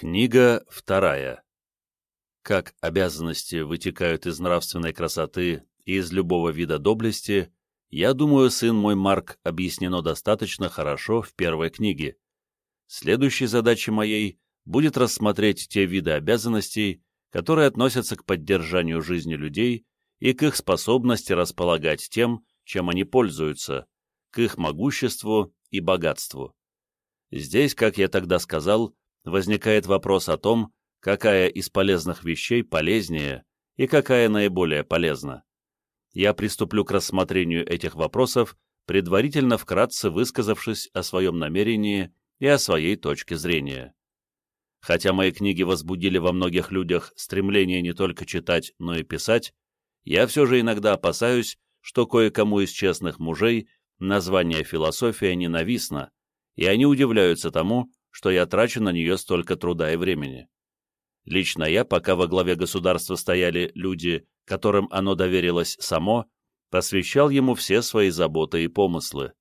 Книга вторая. Как обязанности вытекают из нравственной красоты и из любого вида доблести, я думаю, сын мой Марк объяснено достаточно хорошо в первой книге. Следующей задачей моей будет рассмотреть те виды обязанностей, которые относятся к поддержанию жизни людей и к их способности располагать тем, чем они пользуются, к их могуществу и богатству. Здесь, как я тогда сказал, возникает вопрос о том, какая из полезных вещей полезнее и какая наиболее полезна. Я приступлю к рассмотрению этих вопросов, предварительно вкратце высказавшись о своем намерении и о своей точке зрения. Хотя мои книги возбудили во многих людях стремление не только читать, но и писать, я все же иногда опасаюсь, что кое-кому из честных мужей название «философия» ненавистно, и они удивляются тому, что я трачу на нее столько труда и времени. Лично я, пока во главе государства стояли люди, которым оно доверилось само, посвящал ему все свои заботы и помыслы.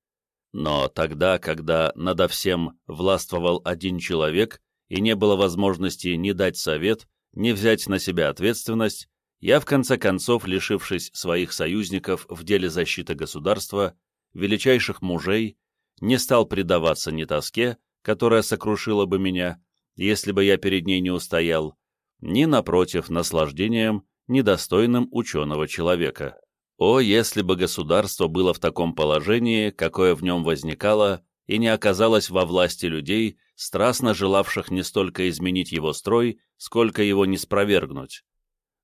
Но тогда, когда надо всем властвовал один человек и не было возможности ни дать совет, ни взять на себя ответственность, я, в конце концов, лишившись своих союзников в деле защиты государства, величайших мужей, не стал предаваться ни тоске, которая сокрушила бы меня, если бы я перед ней не устоял, ни, напротив, наслаждением, недостойным ученого человека. О, если бы государство было в таком положении, какое в нем возникало, и не оказалось во власти людей, страстно желавших не столько изменить его строй, сколько его не спровергнуть.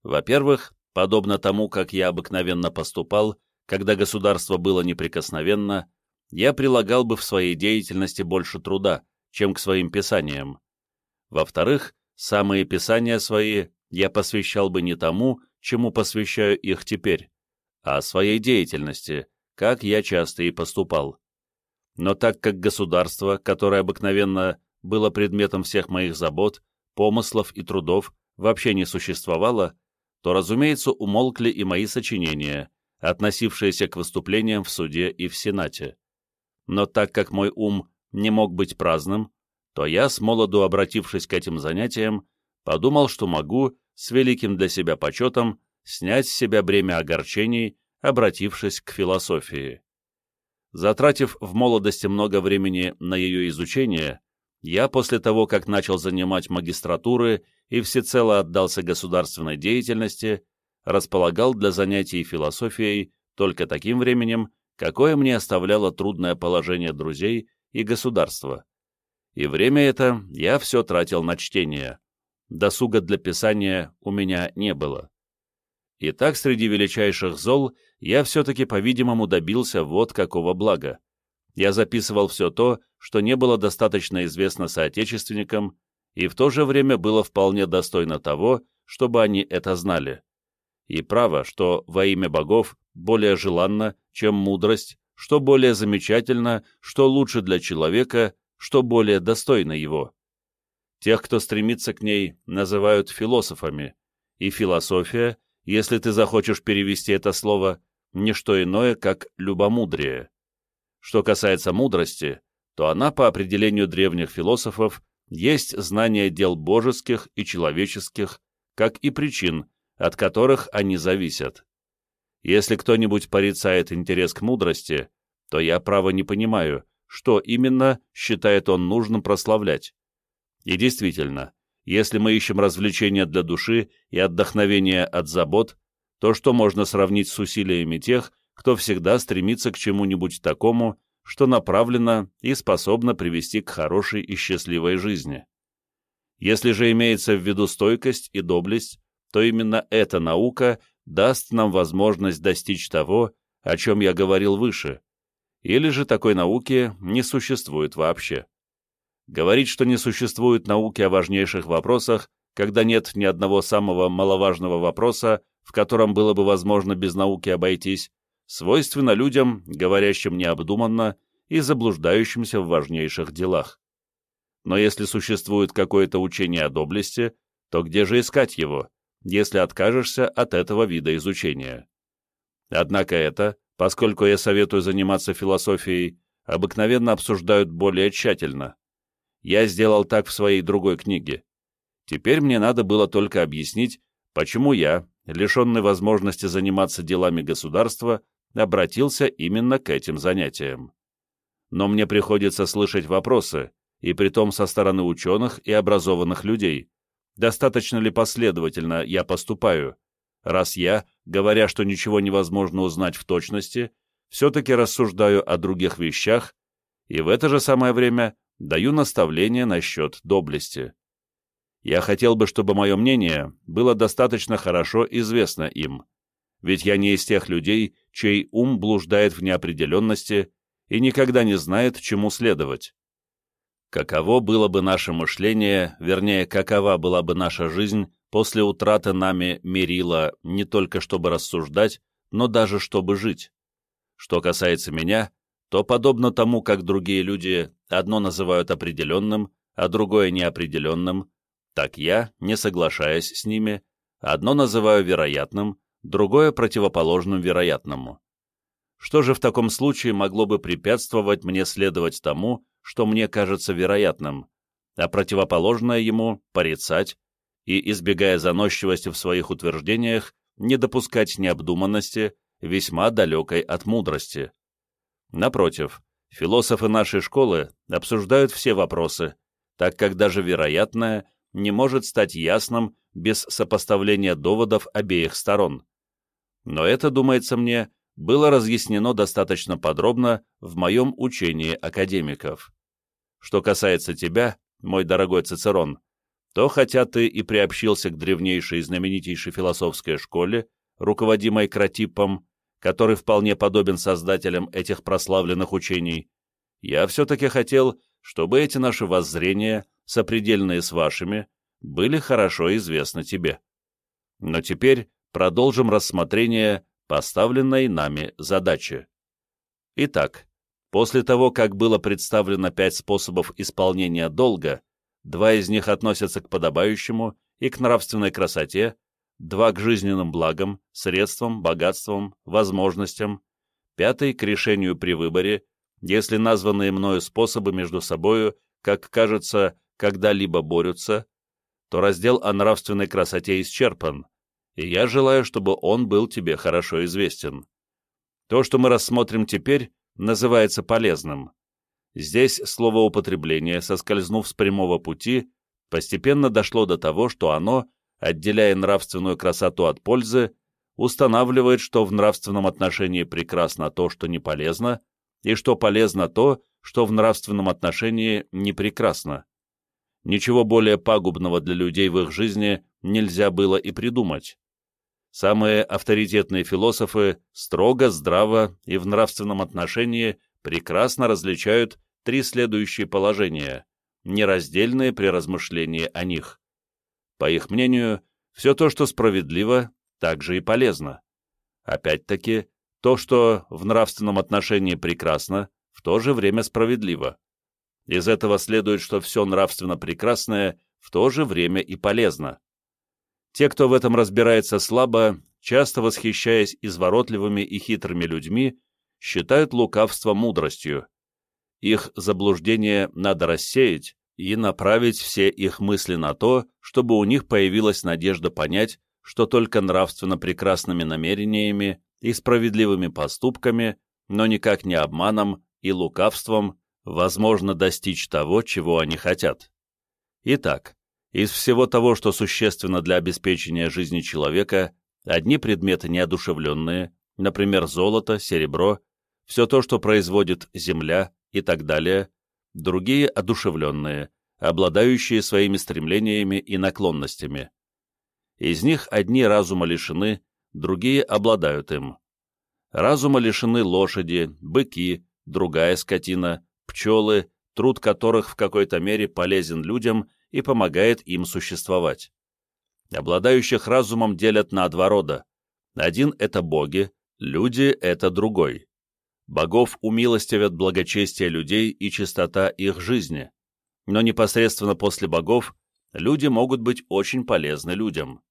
Во-первых, подобно тому, как я обыкновенно поступал, когда государство было неприкосновенно, я прилагал бы в своей деятельности больше труда, чем к своим писаниям. Во-вторых, самые писания свои я посвящал бы не тому, чему посвящаю их теперь, а своей деятельности, как я часто и поступал. Но так как государство, которое обыкновенно было предметом всех моих забот, помыслов и трудов, вообще не существовало, то, разумеется, умолкли и мои сочинения, относившиеся к выступлениям в суде и в Сенате но так как мой ум не мог быть праздным, то я, с молоду обратившись к этим занятиям, подумал, что могу, с великим для себя почетом, снять с себя бремя огорчений, обратившись к философии. Затратив в молодости много времени на ее изучение, я после того, как начал занимать магистратуры и всецело отдался государственной деятельности, располагал для занятий философией только таким временем, какое мне оставляло трудное положение друзей и государства. И время это я все тратил на чтение. Досуга для писания у меня не было. И так среди величайших зол я все-таки, по-видимому, добился вот какого блага. Я записывал все то, что не было достаточно известно соотечественникам, и в то же время было вполне достойно того, чтобы они это знали. И право, что во имя богов более желанно, чем мудрость, что более замечательно, что лучше для человека, что более достойно его. Тех, кто стремится к ней, называют философами, и философия, если ты захочешь перевести это слово, не что иное, как любомудрие. Что касается мудрости, то она, по определению древних философов, есть знание дел божеских и человеческих, как и причин, от которых они зависят. Если кто-нибудь порицает интерес к мудрости, то я, право, не понимаю, что именно считает он нужным прославлять. И действительно, если мы ищем развлечения для души и отдохновения от забот, то что можно сравнить с усилиями тех, кто всегда стремится к чему-нибудь такому, что направлено и способно привести к хорошей и счастливой жизни. Если же имеется в виду стойкость и доблесть, то именно эта наука даст нам возможность достичь того, о чем я говорил выше, или же такой науки не существует вообще. Говорить, что не существует науки о важнейших вопросах, когда нет ни одного самого маловажного вопроса, в котором было бы возможно без науки обойтись, свойственно людям, говорящим необдуманно и заблуждающимся в важнейших делах. Но если существует какое-то учение о доблести, то где же искать его? Если откажешься от этого вида изучения. Однако это, поскольку я советую заниматься философией, обыкновенно обсуждают более тщательно. Я сделал так в своей другой книге. Теперь мне надо было только объяснить, почему я, лишенный возможности заниматься делами государства, обратился именно к этим занятиям. Но мне приходится слышать вопросы, и притом со стороны ученых и образованных людей, достаточно ли последовательно я поступаю, раз я, говоря, что ничего невозможно узнать в точности, все-таки рассуждаю о других вещах и в это же самое время даю наставление насчет доблести. Я хотел бы, чтобы мое мнение было достаточно хорошо известно им, ведь я не из тех людей, чей ум блуждает в неопределенности и никогда не знает, чему следовать. Каково было бы наше мышление, вернее, какова была бы наша жизнь после утраты нами мерила не только чтобы рассуждать, но даже чтобы жить? Что касается меня, то, подобно тому, как другие люди одно называют определенным, а другое неопределенным, так я, не соглашаясь с ними, одно называю вероятным, другое противоположным вероятному. Что же в таком случае могло бы препятствовать мне следовать тому, что мне кажется вероятным, а противоположное ему порицать и, избегая заносчивости в своих утверждениях, не допускать необдуманности, весьма далекой от мудрости. Напротив, философы нашей школы обсуждают все вопросы, так как даже вероятное не может стать ясным без сопоставления доводов обеих сторон. Но это, думается мне, было разъяснено достаточно подробно в моем учении академиков. Что касается тебя, мой дорогой Цицерон, то хотя ты и приобщился к древнейшей и знаменитейшей философской школе, руководимой Кратипом, который вполне подобен создателям этих прославленных учений, я все-таки хотел, чтобы эти наши воззрения, сопредельные с вашими, были хорошо известны тебе. Но теперь продолжим рассмотрение поставленной нами задачи. Итак, после того, как было представлено пять способов исполнения долга, два из них относятся к подобающему и к нравственной красоте, два к жизненным благам, средствам, богатствам, возможностям, пятый — к решению при выборе, если названные мною способы между собою, как кажется, когда-либо борются, то раздел о нравственной красоте исчерпан, и я желаю, чтобы он был тебе хорошо известен. То, что мы рассмотрим теперь, называется полезным. Здесь словоупотребление, соскользнув с прямого пути, постепенно дошло до того, что оно отделяя нравственную красоту от пользы, устанавливает, что в нравственном отношении прекрасно то, что не полезно, и что полезно то, что в нравственном отношении не прекрасно. Ничего более пагубного для людей в их жизни нельзя было и придумать. Самые авторитетные философы строго, здраво и в нравственном отношении прекрасно различают три следующие положения, нераздельные при размышлении о них. По их мнению, все то, что справедливо, также и полезно. Опять-таки, то, что в нравственном отношении прекрасно, в то же время справедливо. Из этого следует, что все нравственно прекрасное в то же время и полезно. Те, кто в этом разбирается слабо, часто восхищаясь изворотливыми и хитрыми людьми, считают лукавство мудростью. Их заблуждение надо рассеять, и направить все их мысли на то, чтобы у них появилась надежда понять, что только нравственно прекрасными намерениями и справедливыми поступками, но никак не обманом и лукавством, возможно достичь того, чего они хотят. Итак, из всего того, что существенно для обеспечения жизни человека, одни предметы неодушевленные, например, золото, серебро, все то, что производит земля и так далее, другие одушевленные, обладающие своими стремлениями и наклонностями. Из них одни разума лишены, другие обладают им. Разума лишены лошади, быки, другая скотина, пчелы, труд которых в какой-то мере полезен людям и помогает им существовать. Обладающих разумом делят на два рода. Один — это боги, люди — это другой. Богов умилостивят благочестие людей и чистота их жизни, но непосредственно после богов люди могут быть очень полезны людям.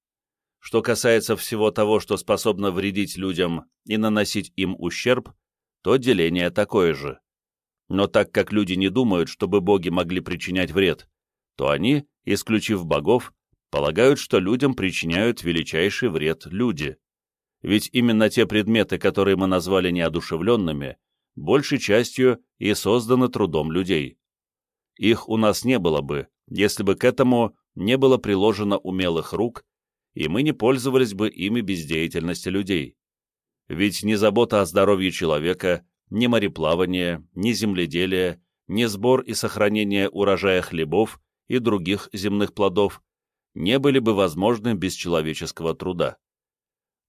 Что касается всего того, что способно вредить людям и наносить им ущерб, то деление такое же. Но так как люди не думают, чтобы боги могли причинять вред, то они, исключив богов, полагают, что людям причиняют величайший вред люди. Ведь именно те предметы, которые мы назвали неодушевленными, большей частью и созданы трудом людей. Их у нас не было бы, если бы к этому не было приложено умелых рук, и мы не пользовались бы ими без деятельности людей. Ведь ни забота о здоровье человека, ни мореплавание, ни земледелие, ни сбор и сохранение урожая хлебов и других земных плодов не были бы возможны без человеческого труда.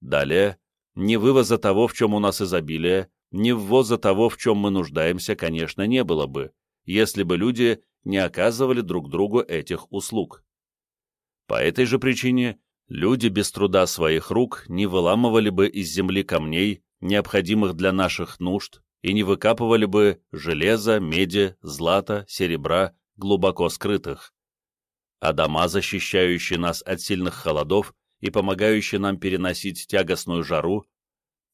Далее, ни вывоза того, в чем у нас изобилие, ни ввоза того, в чем мы нуждаемся, конечно, не было бы, если бы люди не оказывали друг другу этих услуг. По этой же причине люди без труда своих рук не выламывали бы из земли камней, необходимых для наших нужд, и не выкапывали бы железа, меди, злата, серебра, глубоко скрытых. А дома, защищающие нас от сильных холодов и помогающие нам переносить тягостную жару,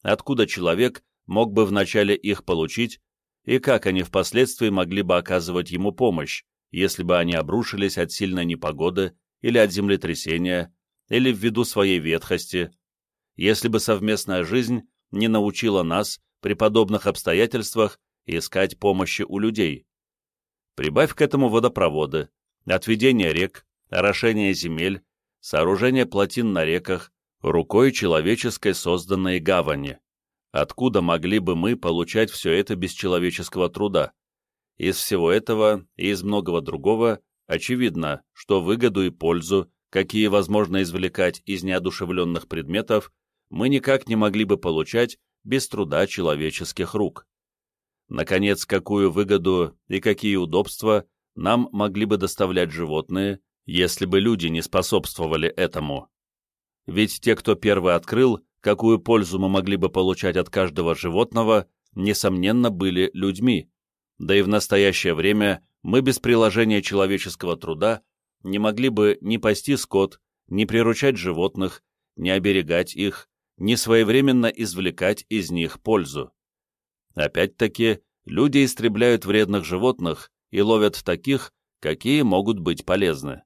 откуда человек мог бы вначале их получить, и как они впоследствии могли бы оказывать ему помощь, если бы они обрушились от сильной непогоды или от землетрясения, или ввиду своей ветхости, если бы совместная жизнь не научила нас при подобных обстоятельствах искать помощи у людей. Прибавь к этому водопроводы, отведение рек, орошение земель, сооружение плотин на реках, рукой человеческой созданной гавани. Откуда могли бы мы получать все это без человеческого труда? Из всего этого и из многого другого очевидно, что выгоду и пользу, какие возможно извлекать из неодушевленных предметов, мы никак не могли бы получать без труда человеческих рук. Наконец, какую выгоду и какие удобства нам могли бы доставлять животные, если бы люди не способствовали этому. Ведь те, кто первый открыл, какую пользу мы могли бы получать от каждого животного, несомненно, были людьми, да и в настоящее время мы без приложения человеческого труда не могли бы ни пасти скот, ни приручать животных, ни оберегать их, ни своевременно извлекать из них пользу. Опять-таки, люди истребляют вредных животных и ловят таких, какие могут быть полезны.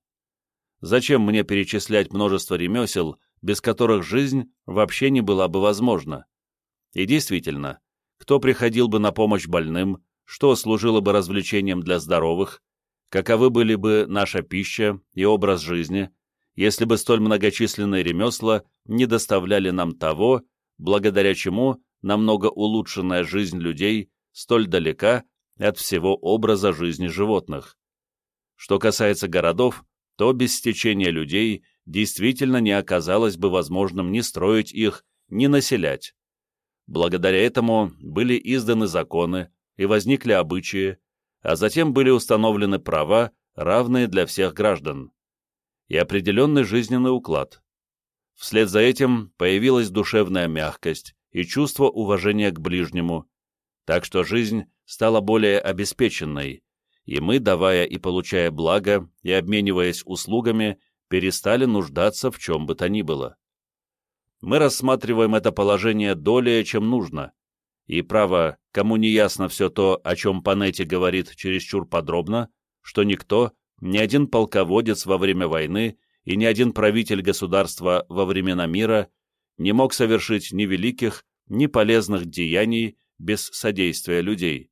Зачем мне перечислять множество ремесел, без которых жизнь вообще не была бы возможна? И действительно, кто приходил бы на помощь больным, что служило бы развлечением для здоровых, каковы были бы наша пища и образ жизни, если бы столь многочисленные ремесла не доставляли нам того, благодаря чему намного улучшенная жизнь людей столь далека от всего образа жизни животных. Что касается городов, то без стечения людей действительно не оказалось бы возможным ни строить их, ни населять. Благодаря этому были изданы законы и возникли обычаи, а затем были установлены права, равные для всех граждан, и определенный жизненный уклад. Вслед за этим появилась душевная мягкость и чувство уважения к ближнему, так что жизнь стала более обеспеченной, и мы, давая и получая благо и обмениваясь услугами, перестали нуждаться в чем бы то ни было. Мы рассматриваем это положение долее, чем нужно, и, право, кому не ясно все то, о чем Панетти говорит чересчур подробно, что никто, ни один полководец во время войны и ни один правитель государства во времена мира не мог совершить ни великих, ни полезных деяний без содействия людей.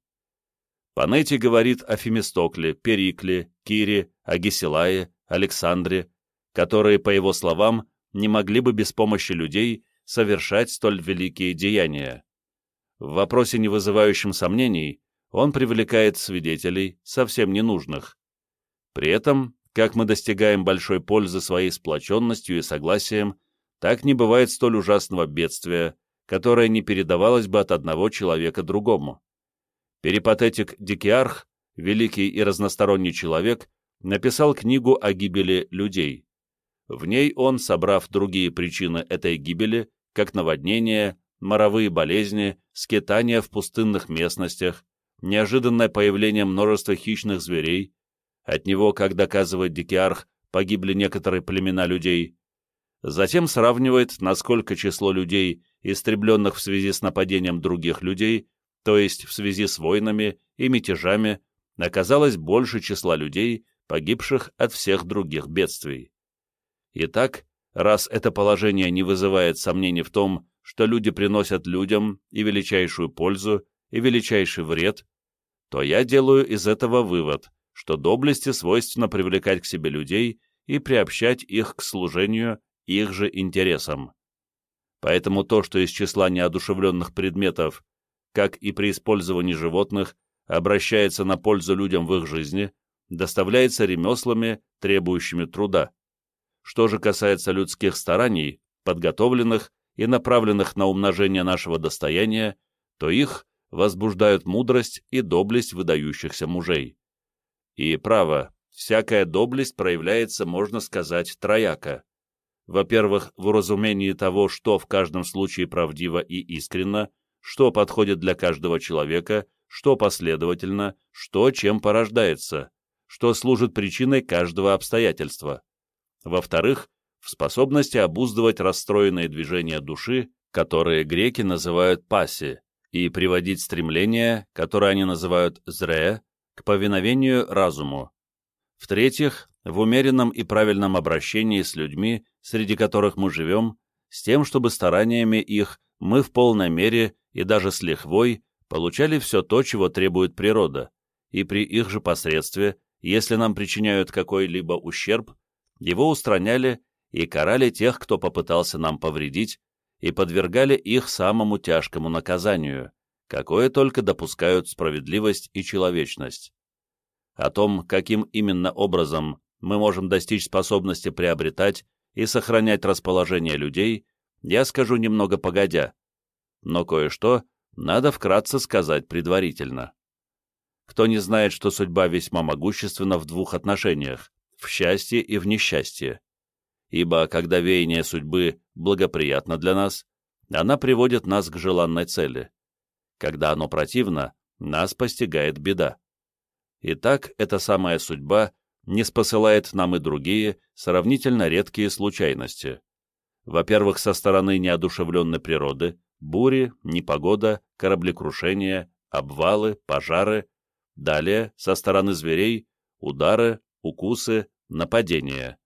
Панетти говорит о Фемистокле, Перикле, Кире, Агисилае, Александре, которые, по его словам, не могли бы без помощи людей совершать столь великие деяния. В вопросе, не вызывающем сомнений, он привлекает свидетелей, совсем ненужных. При этом, как мы достигаем большой пользы своей сплоченностью и согласием, так не бывает столь ужасного бедствия, которое не передавалось бы от одного человека другому. Перипатетик Дикиарх, великий и разносторонний человек, написал книгу о гибели людей. В ней он, собрав другие причины этой гибели, как наводнение, моровые болезни, скитания в пустынных местностях, неожиданное появление множества хищных зверей, от него, как доказывает Дикиарх, погибли некоторые племена людей, затем сравнивает, насколько число людей, истребленных в связи с нападением других людей, то есть в связи с войнами и мятежами, оказалось больше числа людей, погибших от всех других бедствий. Итак, раз это положение не вызывает сомнений в том, что люди приносят людям и величайшую пользу, и величайший вред, то я делаю из этого вывод, что доблести свойственно привлекать к себе людей и приобщать их к служению их же интересам. Поэтому то, что из числа неодушевленных предметов, как и при использовании животных, обращается на пользу людям в их жизни, доставляется ремеслами, требующими труда. Что же касается людских стараний, подготовленных и направленных на умножение нашего достояния, то их возбуждают мудрость и доблесть выдающихся мужей. И право, всякая доблесть проявляется, можно сказать, трояко. Во-первых, в уразумении того, что в каждом случае правдиво и искренно, что подходит для каждого человека, что последовательно, что чем порождается, что служит причиной каждого обстоятельства. Во-вторых, в способности обуздывать расстроенные движения души, которые греки называют паси, и приводить стремление, которое они называют зре, к повиновению разуму. В-третьих, в умеренном и правильном обращении с людьми, среди которых мы живем, с тем, чтобы стараниями их мы в полной мере и даже с лихвой получали все то, чего требует природа, и при их же посредстве, если нам причиняют какой-либо ущерб, его устраняли и карали тех, кто попытался нам повредить, и подвергали их самому тяжкому наказанию, какое только допускают справедливость и человечность. О том, каким именно образом мы можем достичь способности приобретать и сохранять расположение людей, я скажу немного погодя, но кое-что надо вкратце сказать предварительно. Кто не знает, что судьба весьма могущественна в двух отношениях – в счастье и в несчастье. Ибо когда веяние судьбы благоприятно для нас, она приводит нас к желанной цели. Когда оно противно, нас постигает беда. Итак, эта самая судьба не спосылает нам и другие, сравнительно редкие случайности. Во-первых, со стороны неодушевленной природы, бури, непогода, кораблекрушения, обвалы, пожары, далее, со стороны зверей, удары, укусы, нападения.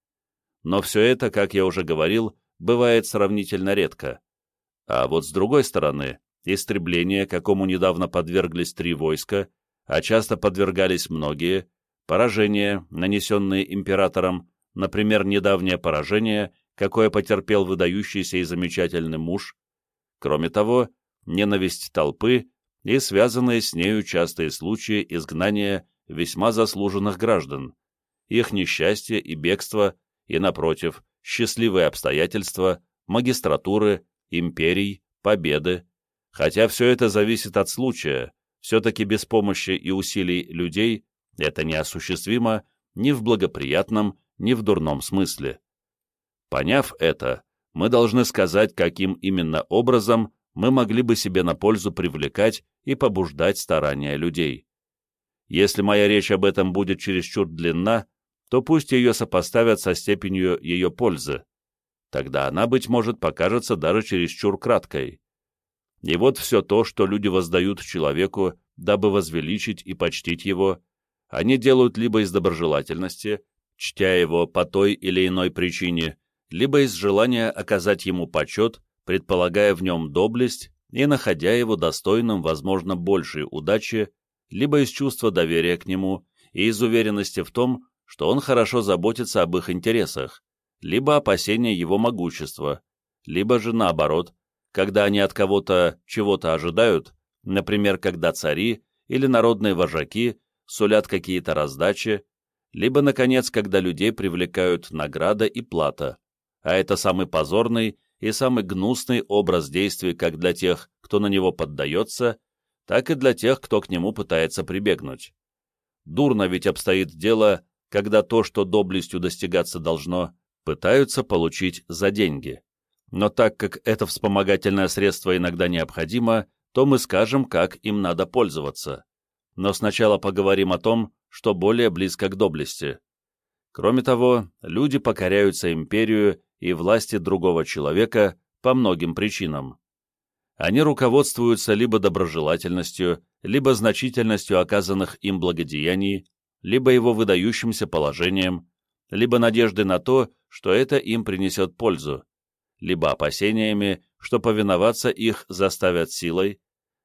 Но все это, как я уже говорил, бывает сравнительно редко. А вот с другой стороны, истребление, какому недавно подверглись три войска, а часто подвергались многие, поражения, нанесенные императором, например, недавнее поражение, какое потерпел выдающийся и замечательный муж, кроме того, ненависть толпы и связанные с нею частые случаи изгнания весьма заслуженных граждан, их несчастье и бегство, и, напротив, счастливые обстоятельства, магистратуры, империй, победы, хотя все это зависит от случая, все-таки без помощи и усилий людей это неосуществимо ни в благоприятном, ни в дурном смысле. Поняв это, мы должны сказать, каким именно образом мы могли бы себе на пользу привлекать и побуждать старания людей. Если моя речь об этом будет чересчур длинна, то пусть ее сопоставят со степенью ее пользы. Тогда она, быть может, покажется даже чересчур краткой. И вот все то, что люди воздают человеку, дабы возвеличить и почтить его, они делают либо из доброжелательности, чтя его по той или иной причине, либо из желания оказать ему почет, предполагая в нем доблесть и находя его достойным, возможно, большей удачи, либо из чувства доверия к нему и из уверенности в том, что он хорошо заботится об их интересах, либо опасения его могущества, либо же наоборот, когда они от кого-то чего-то ожидают, например, когда цари или народные вожаки сулят какие-то раздачи, либо, наконец, когда людей привлекают награда и плата, а это самый позорный и самый гнусный образ действий как для тех, кто на него поддается, так и для тех, кто к нему пытается прибегнуть. Дурно ведь обстоит дело, когда то, что доблестью достигаться должно, пытаются получить за деньги. Но так как это вспомогательное средство иногда необходимо, то мы скажем, как им надо пользоваться но сначала поговорим о том, что более близко к доблести. Кроме того, люди покоряются империю и власти другого человека по многим причинам. Они руководствуются либо доброжелательностью, либо значительностью оказанных им благодеяний, либо его выдающимся положением, либо надеждой на то, что это им принесет пользу, либо опасениями, что повиноваться их заставят силой,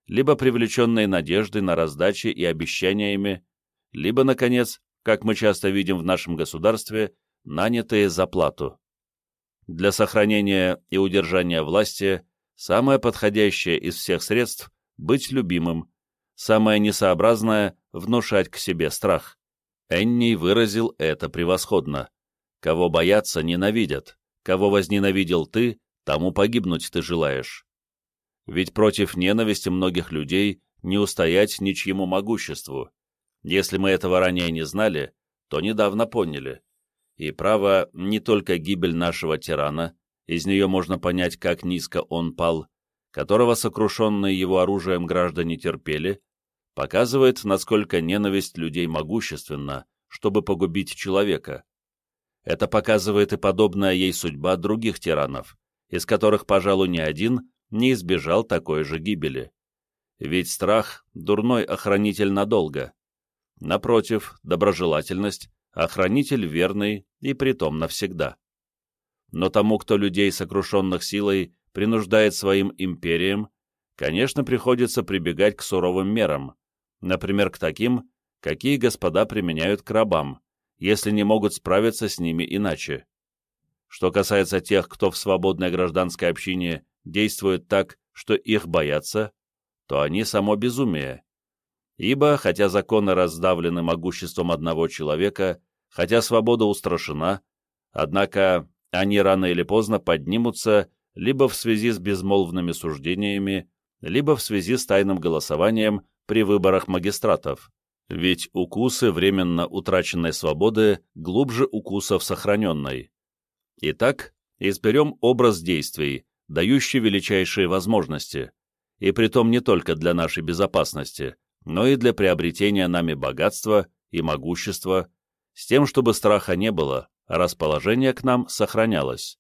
либо привлеченной надеждой на раздачи и обещаниями, либо, наконец, как мы часто видим в нашем государстве, нанятые за плату. Для сохранения и удержания власти самое подходящее из всех средств – быть любимым, самое несообразное – внушать к себе страх. Энни выразил это превосходно. Кого боятся, ненавидят. Кого возненавидел ты, тому погибнуть ты желаешь. Ведь против ненависти многих людей не устоять ничьему могуществу. Если мы этого ранее не знали, то недавно поняли. И право, не только гибель нашего тирана, из нее можно понять, как низко он пал, которого сокрушенные его оружием граждане терпели, показывает, насколько ненависть людей могущественна, чтобы погубить человека. Это показывает и подобная ей судьба других тиранов, из которых, пожалуй, ни один не избежал такой же гибели. Ведь страх — дурной охранитель надолго. Напротив, доброжелательность — охранитель верный и притом навсегда. Но тому, кто людей, сокрушенных силой, принуждает своим империям, конечно, приходится прибегать к суровым мерам, например, к таким, какие господа применяют к рабам, если не могут справиться с ними иначе. Что касается тех, кто в свободной гражданской общине действует так, что их боятся, то они само безумие. Ибо, хотя законы раздавлены могуществом одного человека, хотя свобода устрашена, однако они рано или поздно поднимутся либо в связи с безмолвными суждениями, либо в связи с тайным голосованием при выборах магистратов. Ведь укусы временно утраченной свободы глубже укусов сохраненной. Итак, изберем образ действий, дающий величайшие возможности, и притом не только для нашей безопасности, но и для приобретения нами богатства и могущества, с тем, чтобы страха не было, а расположение к нам сохранялось.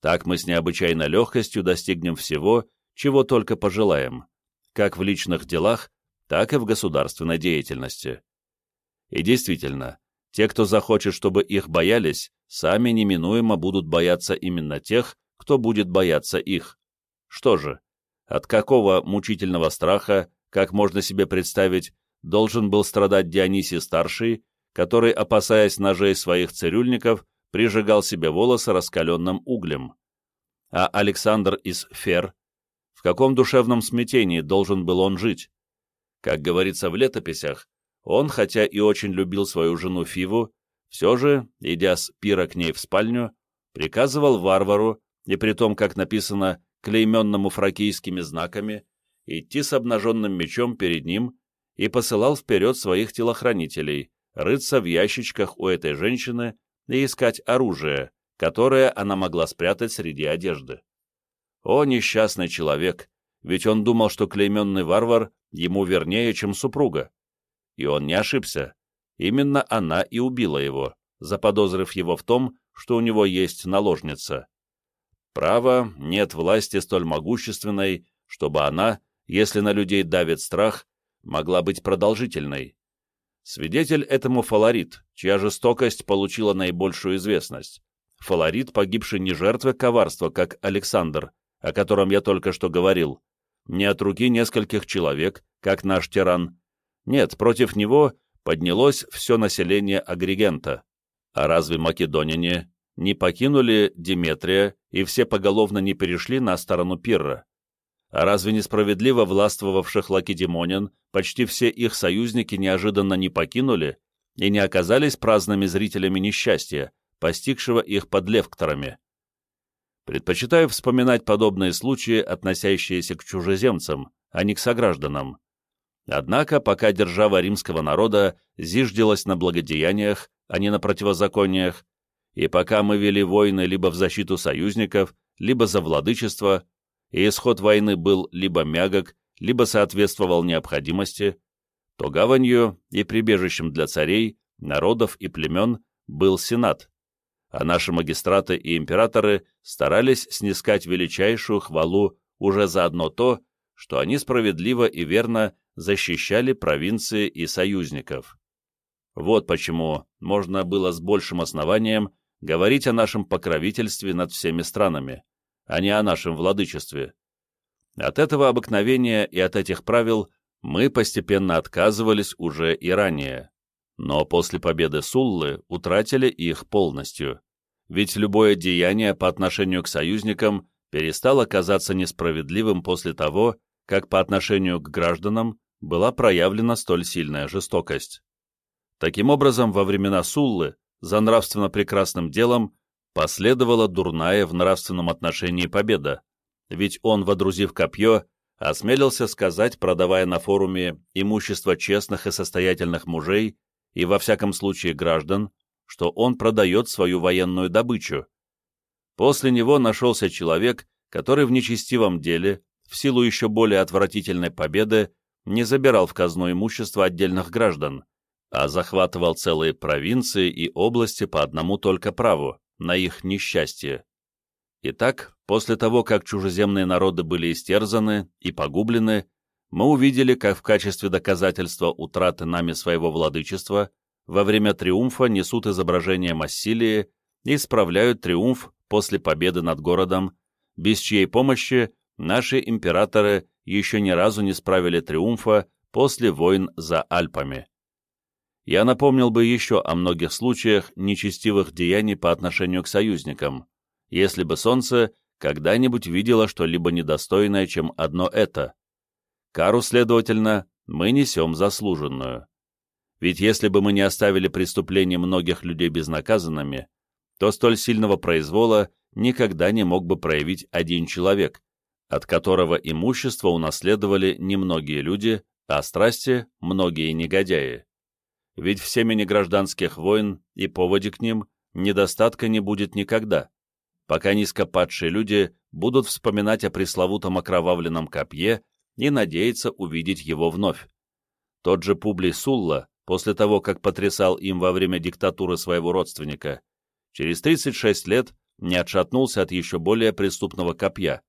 Так мы с необычайной легкостью достигнем всего, чего только пожелаем, как в личных делах, так и в государственной деятельности. И действительно, те, кто захочет, чтобы их боялись, сами неминуемо будут бояться именно тех, кто будет бояться их. Что же, от какого мучительного страха, как можно себе представить, должен был страдать Дионисий-старший, который, опасаясь ножей своих цирюльников, прижигал себе волосы раскаленным углем? А Александр из Фер, в каком душевном смятении должен был он жить? Как говорится в летописях, он, хотя и очень любил свою жену Фиву, все же, идя с пира к ней в спальню, приказывал варвару, и при том, как написано, клейменному фракийскими знаками, идти с обнаженным мечом перед ним и посылал вперед своих телохранителей, рыться в ящичках у этой женщины и искать оружие, которое она могла спрятать среди одежды. О, несчастный человек! Ведь он думал, что клейменный варвар ему вернее, чем супруга. И он не ошибся. Именно она и убила его, заподозрив его в том, что у него есть наложница. Право, нет власти столь могущественной, чтобы она, если на людей давит страх, могла быть продолжительной. Свидетель этому Фаларит, чья жестокость получила наибольшую известность. Фаларит, погибший не жертвой коварства, как Александр, о котором я только что говорил, не от руки нескольких человек, как наш тиран. Нет, против него поднялось все население Агригента. А разве македоняне не покинули Диметрия и все поголовно не перешли на сторону Пирра? А разве несправедливо властвовавших лакедемонян почти все их союзники неожиданно не покинули и не оказались праздными зрителями несчастья, постигшего их под левкторами? Предпочитаю вспоминать подобные случаи, относящиеся к чужеземцам, а не к согражданам. Однако, пока держава римского народа зиждилась на благодеяниях, а не на противозакониях, и пока мы вели войны либо в защиту союзников, либо за владычество, и исход войны был либо мягок, либо соответствовал необходимости, то гаванью и прибежищем для царей, народов и племен был Сенат, а наши магистраты и императоры старались снискать величайшую хвалу уже за одно то, что они справедливо и верно защищали провинции и союзников. Вот почему можно было с большим основанием говорить о нашем покровительстве над всеми странами, а не о нашем владычестве. От этого обыкновения и от этих правил мы постепенно отказывались уже и ранее, но после победы Суллы утратили их полностью, ведь любое деяние по отношению к союзникам перестало казаться несправедливым после того, как по отношению к гражданам была проявлена столь сильная жестокость. Таким образом, во времена Суллы за нравственно прекрасным делом последовала дурная в нравственном отношении победа, ведь он, водрузив копье, осмелился сказать, продавая на форуме имущество честных и состоятельных мужей и, во всяком случае, граждан, что он продает свою военную добычу. После него нашелся человек, который в нечестивом деле, в силу еще более отвратительной победы, не забирал в казну имущество отдельных граждан, а захватывал целые провинции и области по одному только праву, на их несчастье. Итак, после того, как чужеземные народы были истерзаны и погублены, мы увидели, как в качестве доказательства утраты нами своего владычества во время триумфа несут изображение Массилии и справляют триумф после победы над городом, без чьей помощи наши императоры еще ни разу не справили триумфа после войн за Альпами я напомнил бы еще о многих случаях нечестивых деяний по отношению к союзникам, если бы солнце когда-нибудь видело что-либо недостойное, чем одно это. Кару, следовательно, мы несем заслуженную. Ведь если бы мы не оставили преступления многих людей безнаказанными, то столь сильного произвола никогда не мог бы проявить один человек, от которого имущество унаследовали немногие люди, а страсти — многие негодяи ведь в семени гражданских войн и поводе к ним недостатка не будет никогда, пока низкопадшие люди будут вспоминать о пресловутом окровавленном копье и надеяться увидеть его вновь. Тот же Публий Сулла, после того, как потрясал им во время диктатуры своего родственника, через 36 лет не отшатнулся от еще более преступного копья.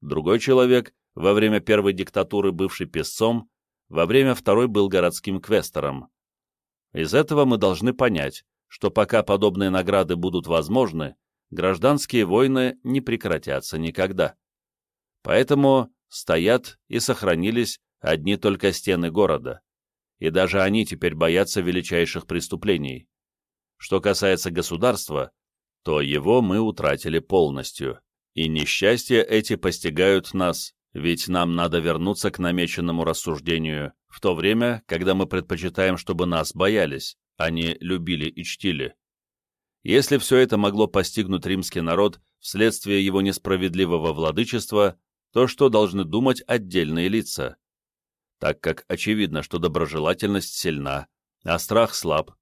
Другой человек, во время первой диктатуры бывший песцом, во время второй был городским квестором. Из этого мы должны понять, что пока подобные награды будут возможны, гражданские войны не прекратятся никогда. Поэтому стоят и сохранились одни только стены города, и даже они теперь боятся величайших преступлений. Что касается государства, то его мы утратили полностью, и несчастья эти постигают нас, ведь нам надо вернуться к намеченному рассуждению в то время, когда мы предпочитаем, чтобы нас боялись, а не любили и чтили. Если все это могло постигнуть римский народ вследствие его несправедливого владычества, то что должны думать отдельные лица? Так как очевидно, что доброжелательность сильна, а страх слаб,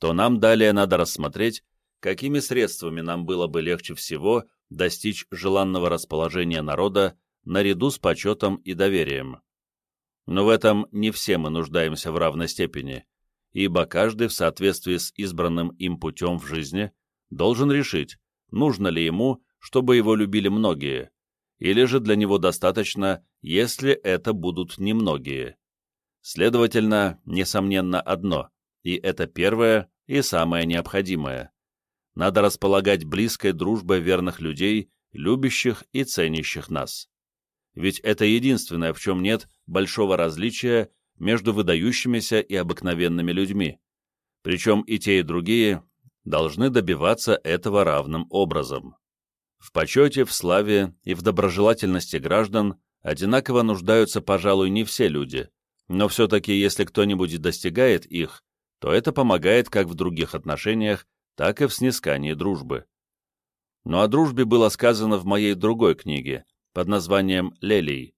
то нам далее надо рассмотреть, какими средствами нам было бы легче всего достичь желанного расположения народа наряду с почетом и доверием. Но в этом не все мы нуждаемся в равной степени, ибо каждый в соответствии с избранным им путем в жизни должен решить, нужно ли ему, чтобы его любили многие, или же для него достаточно, если это будут немногие. Следовательно, несомненно одно, и это первое и самое необходимое. Надо располагать близкой дружбой верных людей, любящих и ценящих нас ведь это единственное, в чем нет большого различия между выдающимися и обыкновенными людьми. Причем и те, и другие должны добиваться этого равным образом. В почете, в славе и в доброжелательности граждан одинаково нуждаются, пожалуй, не все люди, но все-таки если кто-нибудь достигает их, то это помогает как в других отношениях, так и в снискании дружбы. Но о дружбе было сказано в моей другой книге, под названием «Лелий».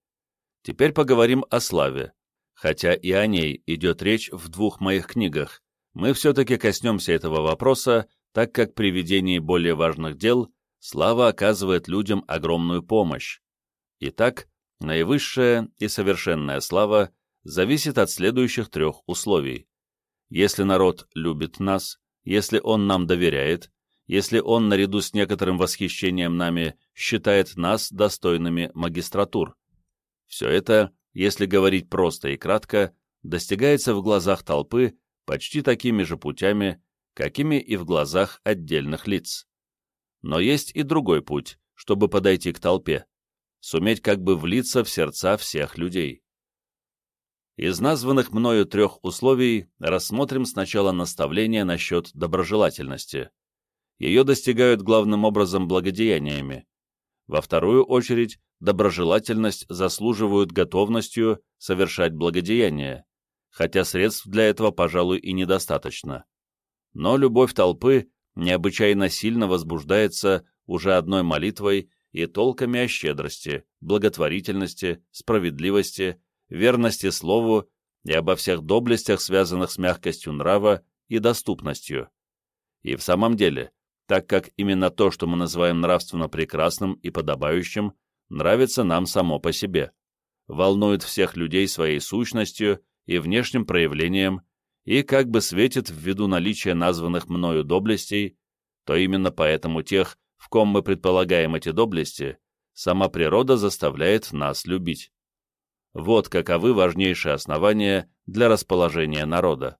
Теперь поговорим о славе. Хотя и о ней идет речь в двух моих книгах, мы все-таки коснемся этого вопроса, так как при ведении более важных дел слава оказывает людям огромную помощь. Итак, наивысшая и совершенная слава зависит от следующих трех условий. Если народ любит нас, если он нам доверяет, если он, наряду с некоторым восхищением нами, считает нас достойными магистратур. Все это, если говорить просто и кратко, достигается в глазах толпы почти такими же путями, какими и в глазах отдельных лиц. Но есть и другой путь, чтобы подойти к толпе, суметь как бы влиться в сердца всех людей. Из названных мною трех условий рассмотрим сначала наставление насчет доброжелательности. Ее достигают главным образом благодеяниями. Во вторую очередь, доброжелательность заслуживают готовностью совершать благодеяния, хотя средств для этого, пожалуй, и недостаточно. Но любовь толпы необычайно сильно возбуждается уже одной молитвой и толками о щедрости, благотворительности, справедливости, верности слову и обо всех доблестях, связанных с мягкостью нрава и доступностью. И в самом деле, так как именно то, что мы называем нравственно прекрасным и подобающим, нравится нам само по себе, волнует всех людей своей сущностью и внешним проявлением, и как бы светит ввиду наличия названных мною доблестей, то именно поэтому тех, в ком мы предполагаем эти доблести, сама природа заставляет нас любить. Вот каковы важнейшие основания для расположения народа.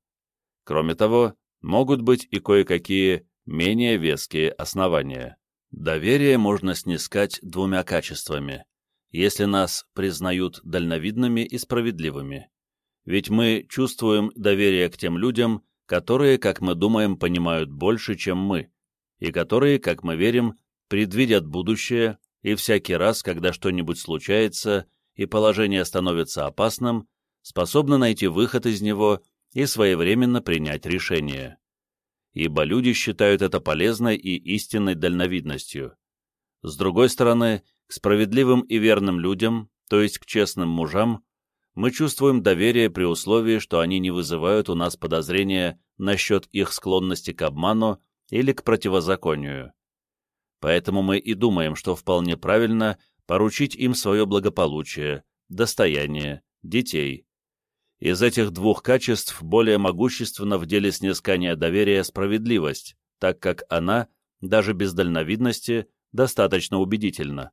Кроме того, могут быть и кое-какие менее веские основания. Доверие можно снискать двумя качествами, если нас признают дальновидными и справедливыми. Ведь мы чувствуем доверие к тем людям, которые, как мы думаем, понимают больше, чем мы, и которые, как мы верим, предвидят будущее, и всякий раз, когда что-нибудь случается, и положение становится опасным, способны найти выход из него и своевременно принять решение. Ибо люди считают это полезной и истинной дальновидностью. С другой стороны, к справедливым и верным людям, то есть к честным мужам, мы чувствуем доверие при условии, что они не вызывают у нас подозрения насчет их склонности к обману или к противозаконию. Поэтому мы и думаем, что вполне правильно поручить им свое благополучие, достояние, детей. Из этих двух качеств более могущественно в деле снискания доверия справедливость, так как она, даже без дальновидности, достаточно убедительна.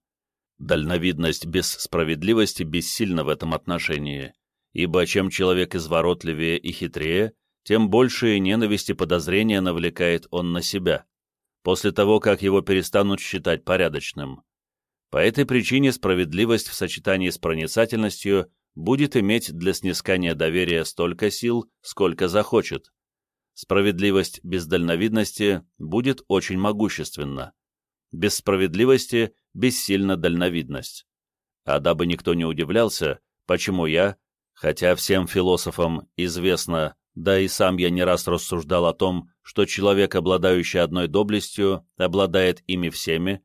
Дальновидность без справедливости бессильна в этом отношении, ибо чем человек изворотливее и хитрее, тем большие ненависти подозрения навлекает он на себя, после того, как его перестанут считать порядочным. По этой причине справедливость в сочетании с проницательностью будет иметь для снискания доверия столько сил, сколько захочет. Справедливость без дальновидности будет очень могущественна. Без справедливости бессильна дальновидность. А дабы никто не удивлялся, почему я, хотя всем философам известно, да и сам я не раз рассуждал о том, что человек, обладающий одной доблестью, обладает ими всеми,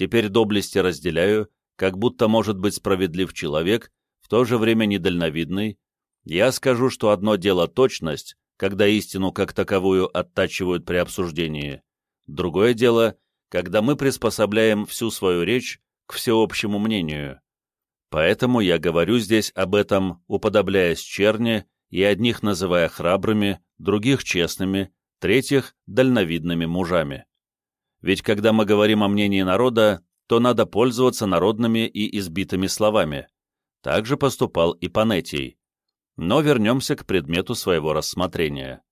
Теперь доблести разделяю, как будто может быть справедлив человек, то же время недальновидный. Я скажу, что одно дело точность, когда истину как таковую оттачивают при обсуждении. Другое дело, когда мы приспособляем всю свою речь к всеобщему мнению. Поэтому я говорю здесь об этом, уподобляясь черни и одних называя храбрыми, других честными, третьих — дальновидными мужами. Ведь когда мы говорим о мнении народа, то надо пользоваться народными и избитыми словами. Так же поступал и Панетий. Но вернемся к предмету своего рассмотрения.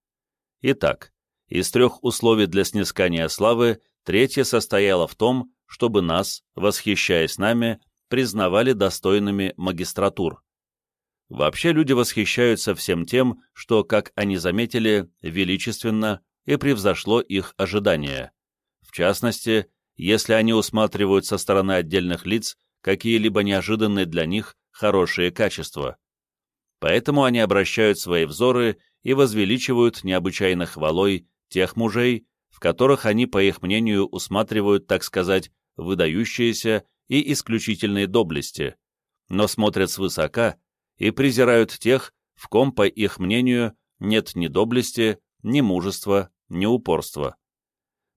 Итак, из трех условий для снискания славы третье состояло в том, чтобы нас, восхищаясь нами, признавали достойными магистратур. Вообще люди восхищаются всем тем, что, как они заметили, величественно и превзошло их ожидания. В частности, если они усматривают со стороны отдельных лиц какие-либо неожиданные для них хорошие качества. Поэтому они обращают свои взоры и возвеличивают необычайно хвалой тех мужей, в которых они, по их мнению, усматривают, так сказать, выдающиеся и исключительные доблести, но смотрят свысока и презирают тех, в ком, по их мнению, нет ни доблести, ни мужества, ни упорства.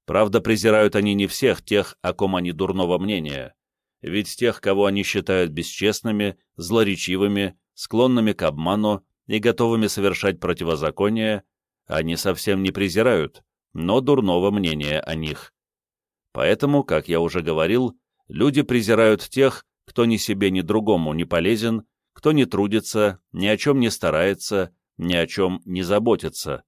Правда, презирают они не всех тех, о ком они дурного мнения, ведь тех, кого они считают бесчестными, злоречивыми, склонными к обману и готовыми совершать противозаконие, они совсем не презирают, но дурного мнения о них. Поэтому, как я уже говорил, люди презирают тех, кто ни себе, ни другому не полезен, кто не трудится, ни о чем не старается, ни о чем не заботится.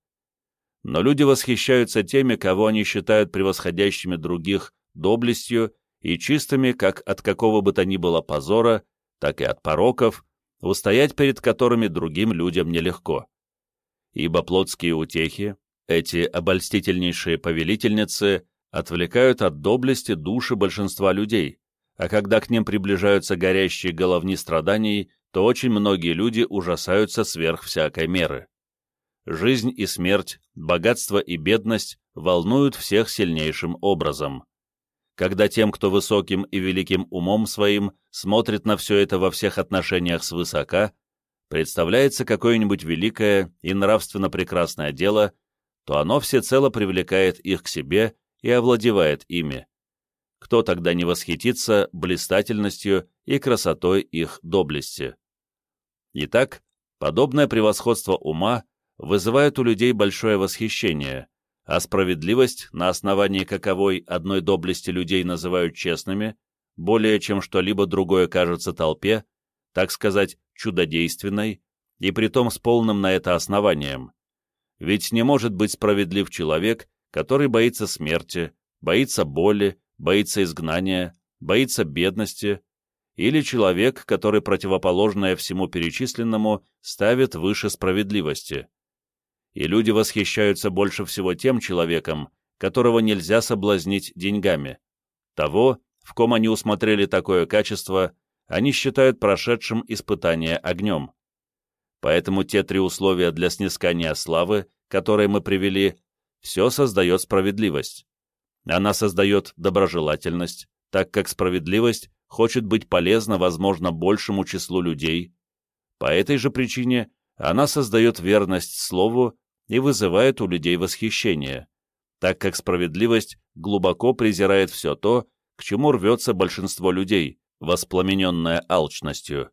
Но люди восхищаются теми, кого они считают превосходящими других доблестью и чистыми как от какого бы то ни было позора, так и от пороков, устоять перед которыми другим людям нелегко. Ибо плотские утехи, эти обольстительнейшие повелительницы, отвлекают от доблести души большинства людей, а когда к ним приближаются горящие головни страданий, то очень многие люди ужасаются сверх всякой меры. Жизнь и смерть, богатство и бедность волнуют всех сильнейшим образом. Когда тем, кто высоким и великим умом своим смотрит на все это во всех отношениях свысока, представляется какое-нибудь великое и нравственно прекрасное дело, то оно всецело привлекает их к себе и овладевает ими кто тогда не восхитится блистательностью и красотой их доблести? Итак, подобное превосходство ума вызывает у людей большое восхищение, а справедливость, на основании каковой одной доблести людей называют честными, более чем что-либо другое кажется толпе, так сказать, чудодейственной, и притом с полным на это основанием. Ведь не может быть справедлив человек, который боится смерти, боится боли, боится изгнания, боится бедности, или человек, который противоположное всему перечисленному ставит выше справедливости. И люди восхищаются больше всего тем человеком, которого нельзя соблазнить деньгами. Того, в ком они усмотрели такое качество, они считают прошедшим испытание огнем. Поэтому те три условия для снискания славы, которые мы привели, все создает справедливость. Она создает доброжелательность, так как справедливость хочет быть полезна, возможно, большему числу людей. По этой же причине она создает верность слову и вызывает у людей восхищение, так как справедливость глубоко презирает все то, к чему рвется большинство людей, воспламененное алчностью.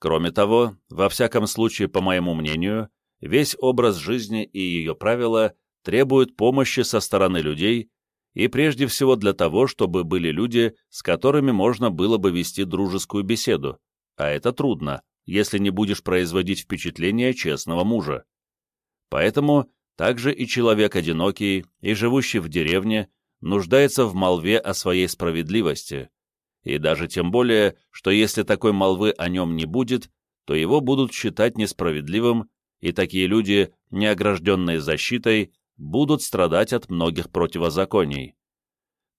Кроме того, во всяком случае, по моему мнению, весь образ жизни и ее правила требуют помощи со стороны людей, и прежде всего для того, чтобы были люди, с которыми можно было бы вести дружескую беседу, а это трудно, если не будешь производить впечатление честного мужа. Поэтому также и человек одинокий и живущий в деревне нуждается в молве о своей справедливости, и даже тем более, что если такой молвы о нем не будет, то его будут считать несправедливым, и такие люди, не огражденные защитой, будут страдать от многих противозаконий.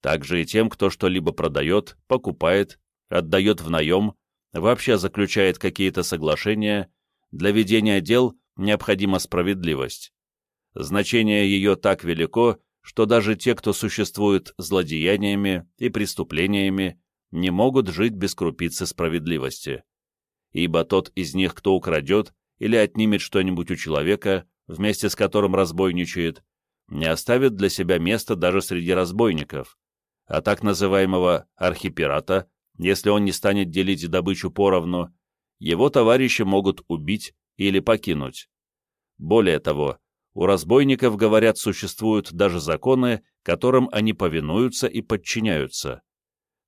Также и тем, кто что-либо продает, покупает, отдает в наем, вообще заключает какие-то соглашения, для ведения дел необходима справедливость. Значение ее так велико, что даже те, кто существует злодеяниями и преступлениями, не могут жить без крупицы справедливости. Ибо тот из них, кто украдет или отнимет что-нибудь у человека, вместе с которым разбойничает, не оставит для себя места даже среди разбойников, а так называемого архипирата, если он не станет делить добычу поровну, его товарищи могут убить или покинуть. Более того, у разбойников, говорят, существуют даже законы, которым они повинуются и подчиняются.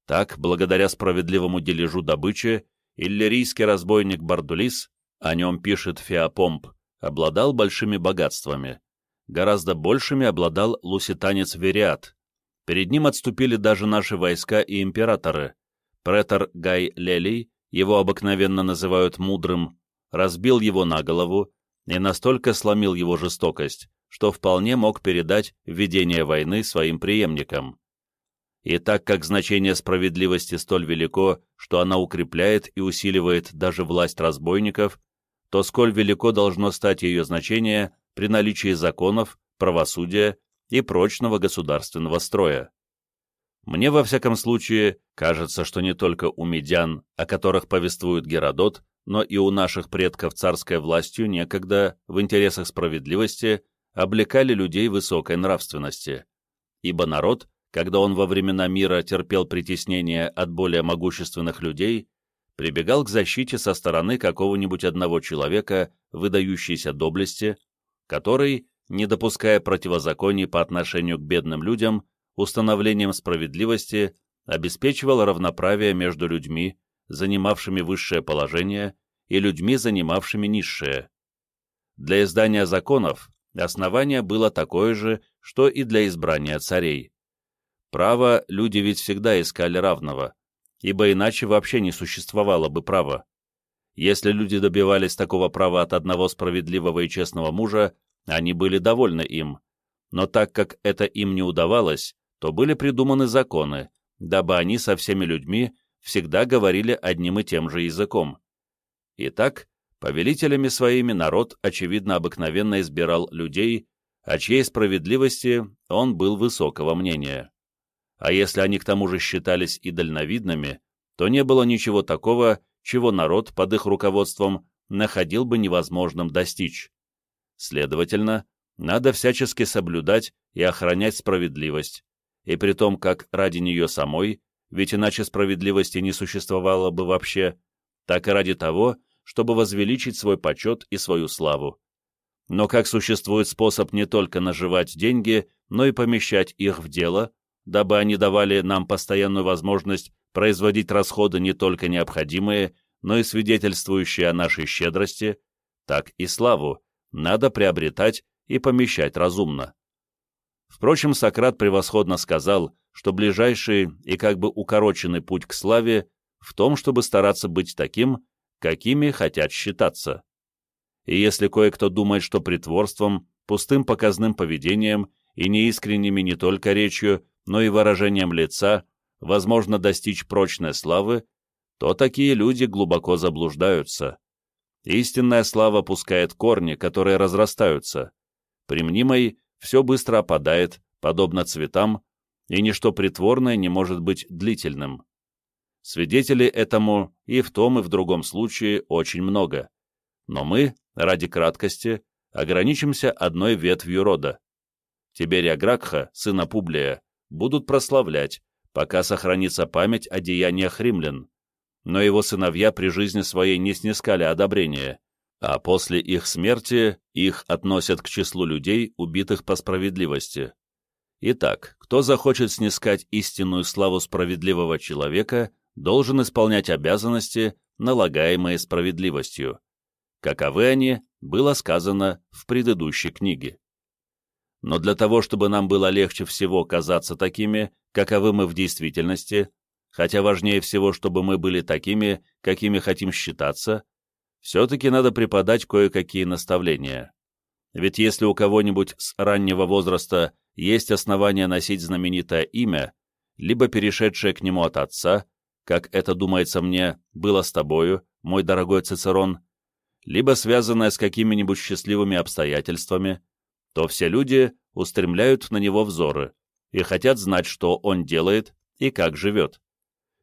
Так, благодаря справедливому дележу добычи, иллирийский разбойник Бардулис, о нем пишет Феопомп, обладал большими богатствами. Гораздо большими обладал луситанец Вериат. Перед ним отступили даже наши войска и императоры. Претор Гай Лелий, его обыкновенно называют мудрым, разбил его на голову и настолько сломил его жестокость, что вполне мог передать ведение войны своим преемникам. И так как значение справедливости столь велико, что она укрепляет и усиливает даже власть разбойников, то сколь велико должно стать ее значение при наличии законов, правосудия и прочного государственного строя. Мне, во всяком случае, кажется, что не только у медян, о которых повествует Геродот, но и у наших предков царской властью некогда, в интересах справедливости, облекали людей высокой нравственности. Ибо народ, когда он во времена мира терпел притеснение от более могущественных людей, прибегал к защите со стороны какого-нибудь одного человека, выдающейся доблести, который, не допуская противозаконий по отношению к бедным людям, установлением справедливости обеспечивал равноправие между людьми, занимавшими высшее положение, и людьми, занимавшими низшее. Для издания законов основание было такое же, что и для избрания царей. Право люди ведь всегда искали равного, ибо иначе вообще не существовало бы права. Если люди добивались такого права от одного справедливого и честного мужа, они были довольны им. Но так как это им не удавалось, то были придуманы законы, дабы они со всеми людьми всегда говорили одним и тем же языком. Итак, повелителями своими народ, очевидно, обыкновенно избирал людей, о чьей справедливости он был высокого мнения. А если они к тому же считались и дальновидными, то не было ничего такого, чего народ под их руководством находил бы невозможным достичь. Следовательно, надо всячески соблюдать и охранять справедливость, и при том как ради нее самой, ведь иначе справедливости не существовало бы вообще, так и ради того, чтобы возвеличить свой почет и свою славу. Но как существует способ не только наживать деньги, но и помещать их в дело, дабы они давали нам постоянную возможность производить расходы не только необходимые, но и свидетельствующие о нашей щедрости, так и славу надо приобретать и помещать разумно. Впрочем, Сократ превосходно сказал, что ближайший и как бы укороченный путь к славе в том, чтобы стараться быть таким, какими хотят считаться. И если кое-кто думает, что притворством, пустым показным поведением и неискренними не только речью, но и выражением лица возможно достичь прочной славы, то такие люди глубоко заблуждаются. Истинная слава пускает корни, которые разрастаются. При мнимой все быстро опадает, подобно цветам, и ничто притворное не может быть длительным. Свидетелей этому и в том, и в другом случае очень много. Но мы, ради краткости, ограничимся одной ветвью рода. Тиберия Гракха, сына Публия, будут прославлять, пока сохранится память о деяниях римлян. Но его сыновья при жизни своей не снискали одобрения, а после их смерти их относят к числу людей, убитых по справедливости. Итак, кто захочет снискать истинную славу справедливого человека, должен исполнять обязанности, налагаемые справедливостью. Каковы они, было сказано в предыдущей книге. Но для того, чтобы нам было легче всего казаться такими, каковы мы в действительности, хотя важнее всего, чтобы мы были такими, какими хотим считаться, все-таки надо преподать кое-какие наставления. Ведь если у кого-нибудь с раннего возраста есть основания носить знаменитое имя, либо перешедшее к нему от отца, как это, думается мне, было с тобою, мой дорогой Цицерон, либо связанное с какими-нибудь счастливыми обстоятельствами, то все люди устремляют на него взоры и хотят знать, что он делает и как живет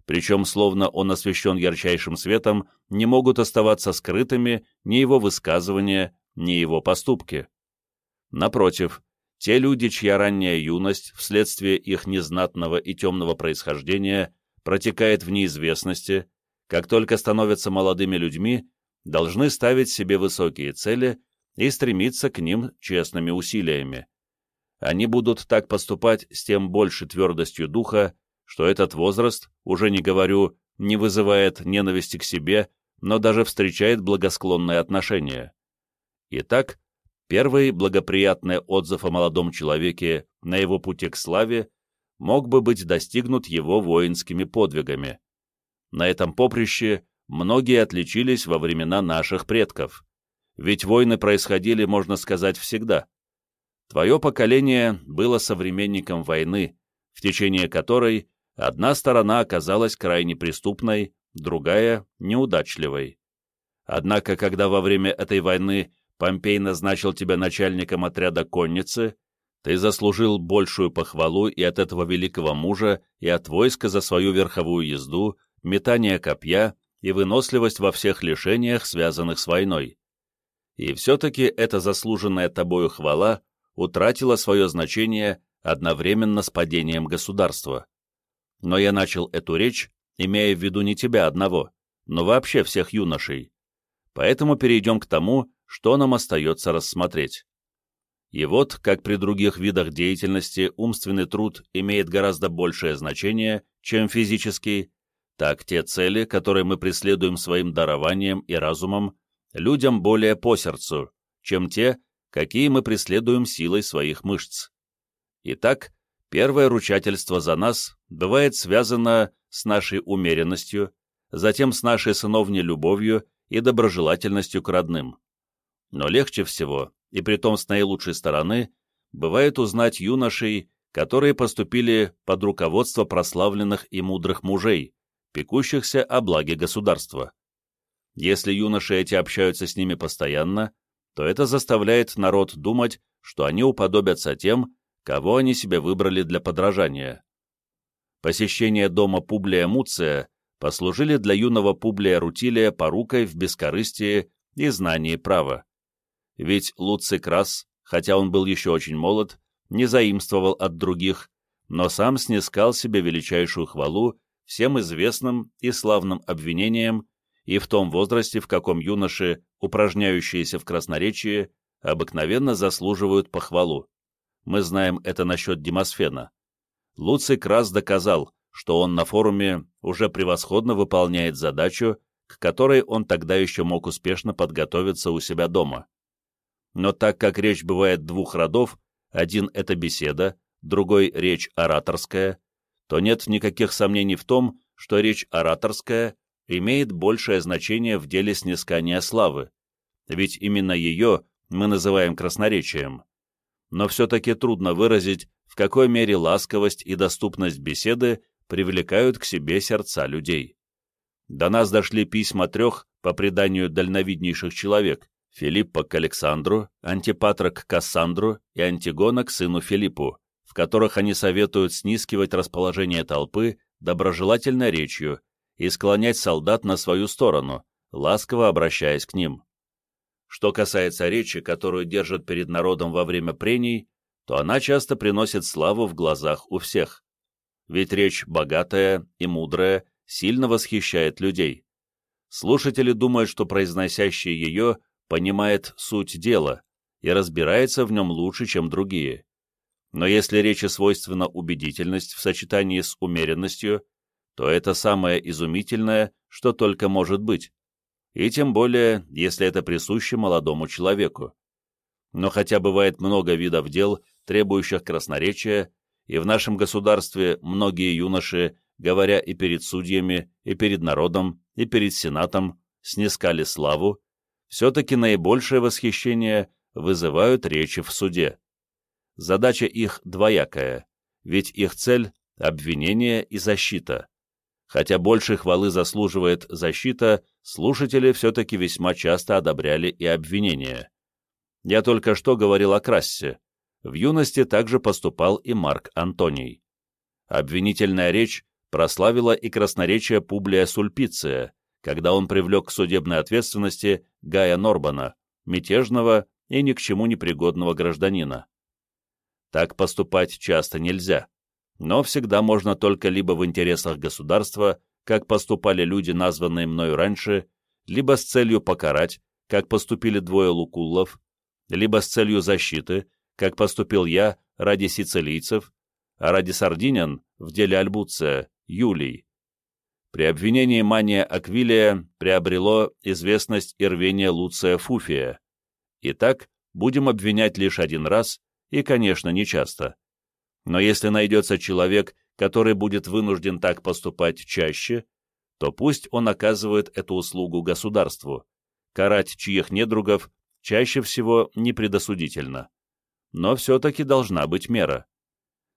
причем, словно он освещен ярчайшим светом, не могут оставаться скрытыми ни его высказывания, ни его поступки. Напротив, те люди, чья ранняя юность, вследствие их незнатного и темного происхождения, протекает в неизвестности, как только становятся молодыми людьми, должны ставить себе высокие цели и стремиться к ним честными усилиями. Они будут так поступать с тем больше твердостью духа, что этот возраст, уже не говорю, не вызывает ненависти к себе, но даже встречает благосклонное отношение. Итак, первый благоприятный отзыв о молодом человеке на его пути к славе мог бы быть достигнут его воинскими подвигами. На этом поприще многие отличились во времена наших предков, ведь войны происходили, можно сказать, всегда. Твое поколение было современником войны, в течение которой Одна сторона оказалась крайне преступной, другая — неудачливой. Однако, когда во время этой войны Помпей назначил тебя начальником отряда конницы, ты заслужил большую похвалу и от этого великого мужа, и от войска за свою верховую езду, метание копья и выносливость во всех лишениях, связанных с войной. И все-таки эта заслуженная тобою хвала утратила свое значение одновременно с падением государства. Но я начал эту речь, имея в виду не тебя одного, но вообще всех юношей. Поэтому перейдем к тому, что нам остается рассмотреть. И вот, как при других видах деятельности умственный труд имеет гораздо большее значение, чем физический, так те цели, которые мы преследуем своим дарованием и разумом, людям более по сердцу, чем те, какие мы преследуем силой своих мышц. Итак, первое ручательство за нас бывает связано с нашей умеренностью, затем с нашей сыновней любовью и доброжелательностью к родным. Но легче всего, и притом с наилучшей стороны, бывает узнать юношей, которые поступили под руководство прославленных и мудрых мужей, пекущихся о благе государства. Если юноши эти общаются с ними постоянно, то это заставляет народ думать, что они уподобятся тем, кого они себе выбрали для подражания. Посещение дома Публия Муция послужили для юного Публия Рутилия порукой в бескорыстии и знании права. Ведь Луций Крас, хотя он был еще очень молод, не заимствовал от других, но сам снискал себе величайшую хвалу всем известным и славным обвинениям и в том возрасте, в каком юноши, упражняющиеся в красноречии, обыкновенно заслуживают похвалу. Мы знаем это насчет Демосфена. Луций Крас доказал, что он на форуме уже превосходно выполняет задачу, к которой он тогда еще мог успешно подготовиться у себя дома. Но так как речь бывает двух родов, один — это беседа, другой — речь ораторская, то нет никаких сомнений в том, что речь ораторская имеет большее значение в деле снискания славы, ведь именно ее мы называем красноречием. Но все-таки трудно выразить, в какой мере ласковость и доступность беседы привлекают к себе сердца людей. До нас дошли письма трех, по преданию дальновиднейших человек, Филиппа к Александру, Антипатра к Кассандру и Антигона к сыну Филиппу, в которых они советуют снискивать расположение толпы доброжелательной речью и склонять солдат на свою сторону, ласково обращаясь к ним. Что касается речи, которую держат перед народом во время прений, то она часто приносит славу в глазах у всех. Ведь речь богатая и мудрая сильно восхищает людей. Слушатели думают, что произносящий ее понимает суть дела и разбирается в нем лучше, чем другие. Но если речи свойственна убедительность в сочетании с умеренностью, то это самое изумительное, что только может быть, и тем более, если это присуще молодому человеку. Но хотя бывает много видов дел, требующих красноречия, и в нашем государстве многие юноши, говоря и перед судьями, и перед народом, и перед сенатом, снискали славу, все-таки наибольшее восхищение вызывают речи в суде. Задача их двоякая, ведь их цель — обвинение и защита. Хотя больше хвалы заслуживает защита, слушатели все-таки весьма часто одобряли и обвинения. Я только что говорил о Крассе. В юности также поступал и Марк Антоний. Обвинительная речь прославила и красноречие Публия Сульпиция, когда он привлек к судебной ответственности Гая Норбана, мятежного и ни к чему непригодного гражданина. Так поступать часто нельзя, но всегда можно только либо в интересах государства, как поступали люди, названные мною раньше, либо с целью покарать, как поступили двое лукуллов, либо с целью защиты, как поступил я ради сицилийцев, а ради сардинян в деле Альбуция, Юлий. При обвинении Мания Аквилия приобрело известность и рвение Луция Фуфия. Итак, будем обвинять лишь один раз и, конечно, не часто. Но если найдется человек, который будет вынужден так поступать чаще, то пусть он оказывает эту услугу государству. Карать чьих недругов чаще всего не предосудительно. Но все-таки должна быть мера.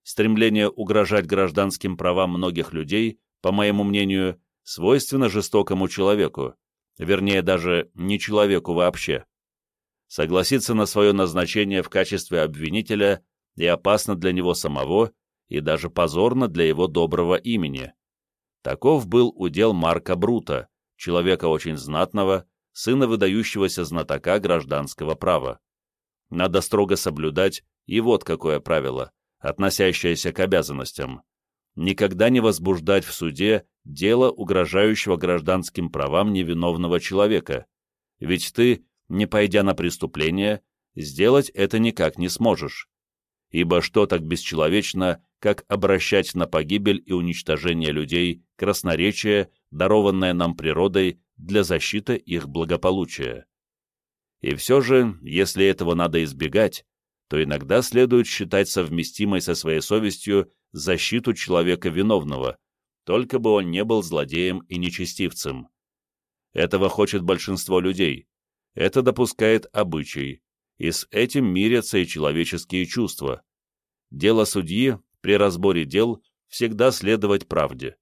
Стремление угрожать гражданским правам многих людей по моему мнению, свойственно жестокому человеку, вернее даже не человеку вообще. Согласиться на свое назначение в качестве обвинителя и опасно для него самого, и даже позорно для его доброго имени. Таков был удел Марка Брута, человека очень знатного, сына выдающегося знатока гражданского права. Надо строго соблюдать и вот какое правило, относящееся к обязанностям никогда не возбуждать в суде дело, угрожающего гражданским правам невиновного человека, ведь ты, не пойдя на преступление, сделать это никак не сможешь. Ибо что так бесчеловечно, как обращать на погибель и уничтожение людей красноречие, дарованное нам природой для защиты их благополучия? И все же, если этого надо избегать, то иногда следует считать совместимой со своей совестью защиту человека виновного, только бы он не был злодеем и нечестивцем. Этого хочет большинство людей. Это допускает обычай, и с этим мирятся и человеческие чувства. Дело судьи при разборе дел всегда следовать правде.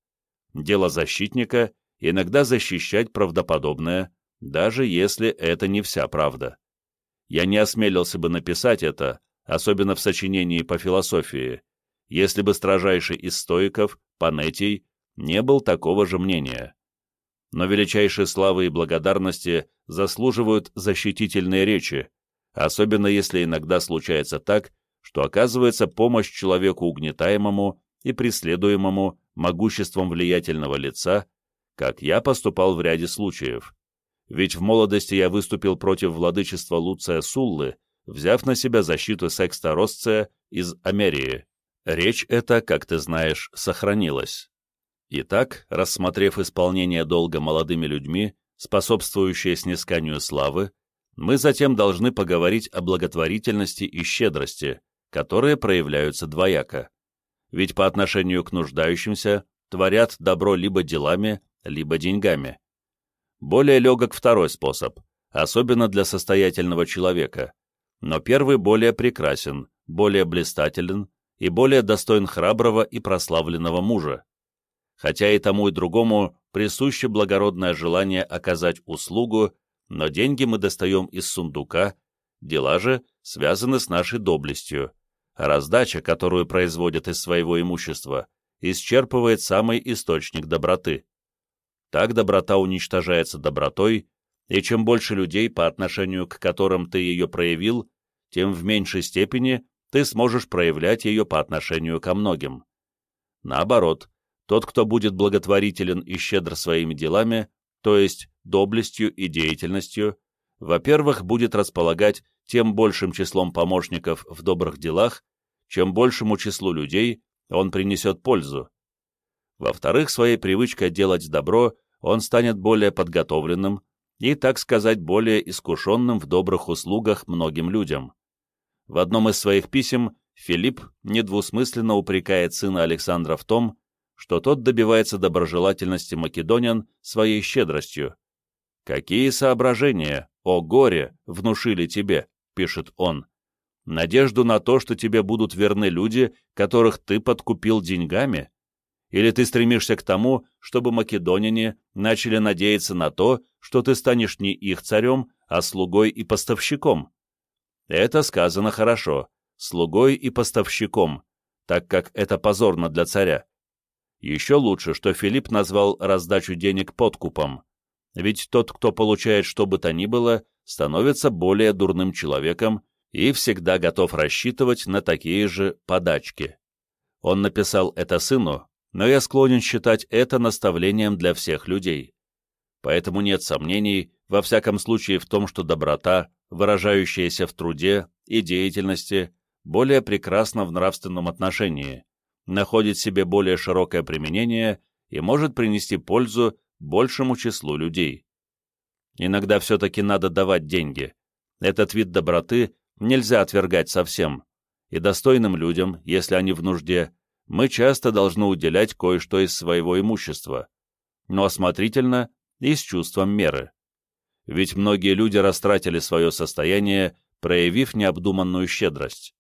Дело защитника — иногда защищать правдоподобное, даже если это не вся правда. Я не осмелился бы написать это, особенно в сочинении по философии, если бы строжайший из стоиков, Панетий, не был такого же мнения. Но величайшей славы и благодарности заслуживают защитительные речи, особенно если иногда случается так, что оказывается помощь человеку угнетаемому и преследуемому могуществом влиятельного лица, как я поступал в ряде случаев. Ведь в молодости я выступил против владычества Луция Суллы, взяв на себя защиту секста Росция из Америи. Речь эта, как ты знаешь, сохранилась. Итак, рассмотрев исполнение долга молодыми людьми, способствующее снисканию славы, мы затем должны поговорить о благотворительности и щедрости, которые проявляются двояко. Ведь по отношению к нуждающимся творят добро либо делами, либо деньгами. Более легок второй способ, особенно для состоятельного человека, но первый более прекрасен, более блистателен и более достоин храброго и прославленного мужа. Хотя и тому, и другому присуще благородное желание оказать услугу но деньги мы достаем из сундука, дела же связаны с нашей доблестью, раздача, которую производят из своего имущества, исчерпывает самый источник доброты. Так доброта уничтожается добротой, и чем больше людей, по отношению к которым ты ее проявил, тем в меньшей степени ты сможешь проявлять ее по отношению ко многим. Наоборот, тот, кто будет благотворителен и щедр своими делами, то есть доблестью и деятельностью, во-первых, будет располагать тем большим числом помощников в добрых делах, чем большему числу людей он принесет пользу. Во-вторых, своей привычкой делать добро он станет более подготовленным и, так сказать, более искушенным в добрых услугах многим людям. В одном из своих писем Филипп недвусмысленно упрекает сына Александра в том, что тот добивается доброжелательности македонян своей щедростью. «Какие соображения, о горе, внушили тебе?» — пишет он. «Надежду на то, что тебе будут верны люди, которых ты подкупил деньгами? Или ты стремишься к тому, чтобы македоняне начали надеяться на то, что ты станешь не их царем, а слугой и поставщиком?» Это сказано хорошо, слугой и поставщиком, так как это позорно для царя. Еще лучше, что Филипп назвал раздачу денег подкупом, ведь тот, кто получает что бы то ни было, становится более дурным человеком и всегда готов рассчитывать на такие же подачки. Он написал это сыну, но я склонен считать это наставлением для всех людей. Поэтому нет сомнений, во всяком случае, в том, что доброта, выражающаяся в труде и деятельности, более прекрасна в нравственном отношении, находит себе более широкое применение и может принести пользу большему числу людей. Иногда все-таки надо давать деньги. Этот вид доброты нельзя отвергать совсем, и достойным людям, если они в нужде, мы часто должны уделять кое-что из своего имущества, но осмотрительно и с чувством меры. Ведь многие люди растратили свое состояние, проявив необдуманную щедрость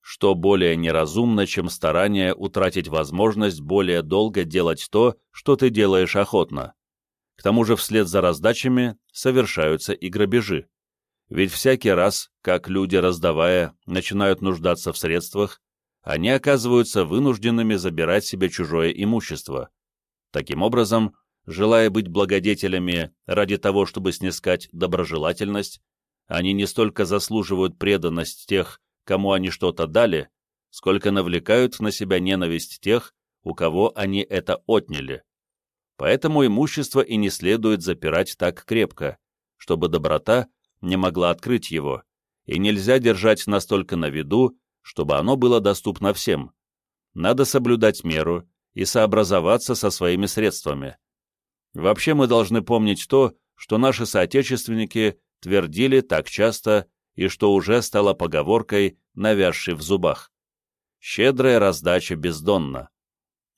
что более неразумно, чем старание утратить возможность более долго делать то, что ты делаешь охотно. К тому же вслед за раздачами совершаются и грабежи. Ведь всякий раз, как люди, раздавая, начинают нуждаться в средствах, они оказываются вынужденными забирать себе чужое имущество. Таким образом, желая быть благодетелями ради того, чтобы снискать доброжелательность, они не столько заслуживают преданность тех, кому они что-то дали, сколько навлекают на себя ненависть тех, у кого они это отняли. Поэтому имущество и не следует запирать так крепко, чтобы доброта не могла открыть его, и нельзя держать настолько на виду, чтобы оно было доступно всем. Надо соблюдать меру и сообразоваться со своими средствами. Вообще мы должны помнить то, что наши соотечественники твердили так часто и что уже стало поговоркой, навязшей в зубах. Щедрая раздача бездонна.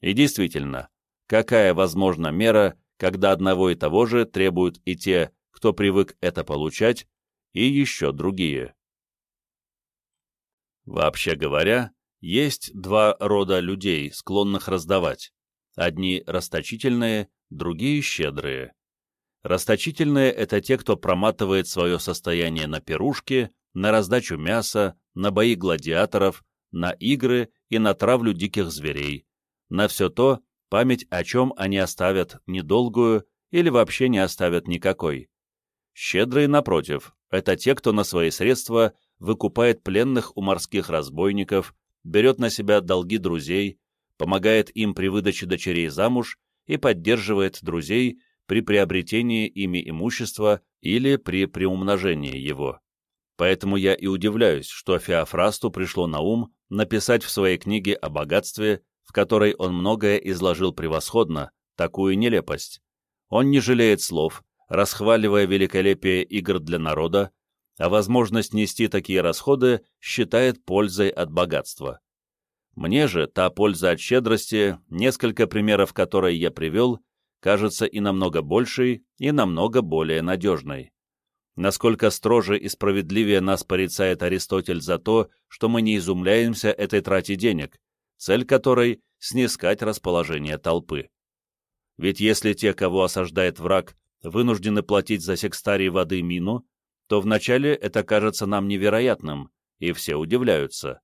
И действительно, какая возможна мера, когда одного и того же требуют и те, кто привык это получать, и еще другие. Вообще говоря, есть два рода людей, склонных раздавать. Одни расточительные, другие щедрые. Расточительные — это те, кто проматывает свое состояние на пирушки, на раздачу мяса, на бои гладиаторов, на игры и на травлю диких зверей, на все то, память о чем они оставят недолгую или вообще не оставят никакой. Щедрые, напротив, это те, кто на свои средства выкупает пленных у морских разбойников, берет на себя долги друзей, помогает им при выдаче дочерей замуж и поддерживает друзей при приобретении ими имущества или при приумножении его. Поэтому я и удивляюсь, что Феофрасту пришло на ум написать в своей книге о богатстве, в которой он многое изложил превосходно, такую нелепость. Он не жалеет слов, расхваливая великолепие игр для народа, а возможность нести такие расходы считает пользой от богатства. Мне же та польза от щедрости, несколько примеров которой я привел, кажется и намного большей, и намного более надежной. Насколько строже и справедливее нас порицает Аристотель за то, что мы не изумляемся этой трате денег, цель которой — снискать расположение толпы. Ведь если те, кого осаждает враг, вынуждены платить за секстарий воды мину, то вначале это кажется нам невероятным, и все удивляются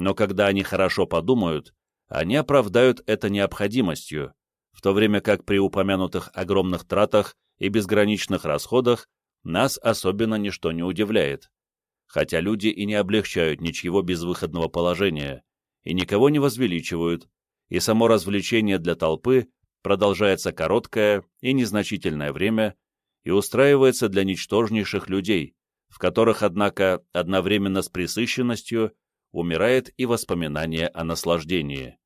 но когда они хорошо подумают, они оправдают это необходимостью, в то время как при упомянутых огромных тратах и безграничных расходах нас особенно ничто не удивляет, хотя люди и не облегчают ничего безвыходного положения, и никого не возвеличивают, и само развлечение для толпы продолжается короткое и незначительное время и устраивается для ничтожнейших людей, в которых, однако, одновременно с присыщенностью умирает и воспоминание о наслаждении.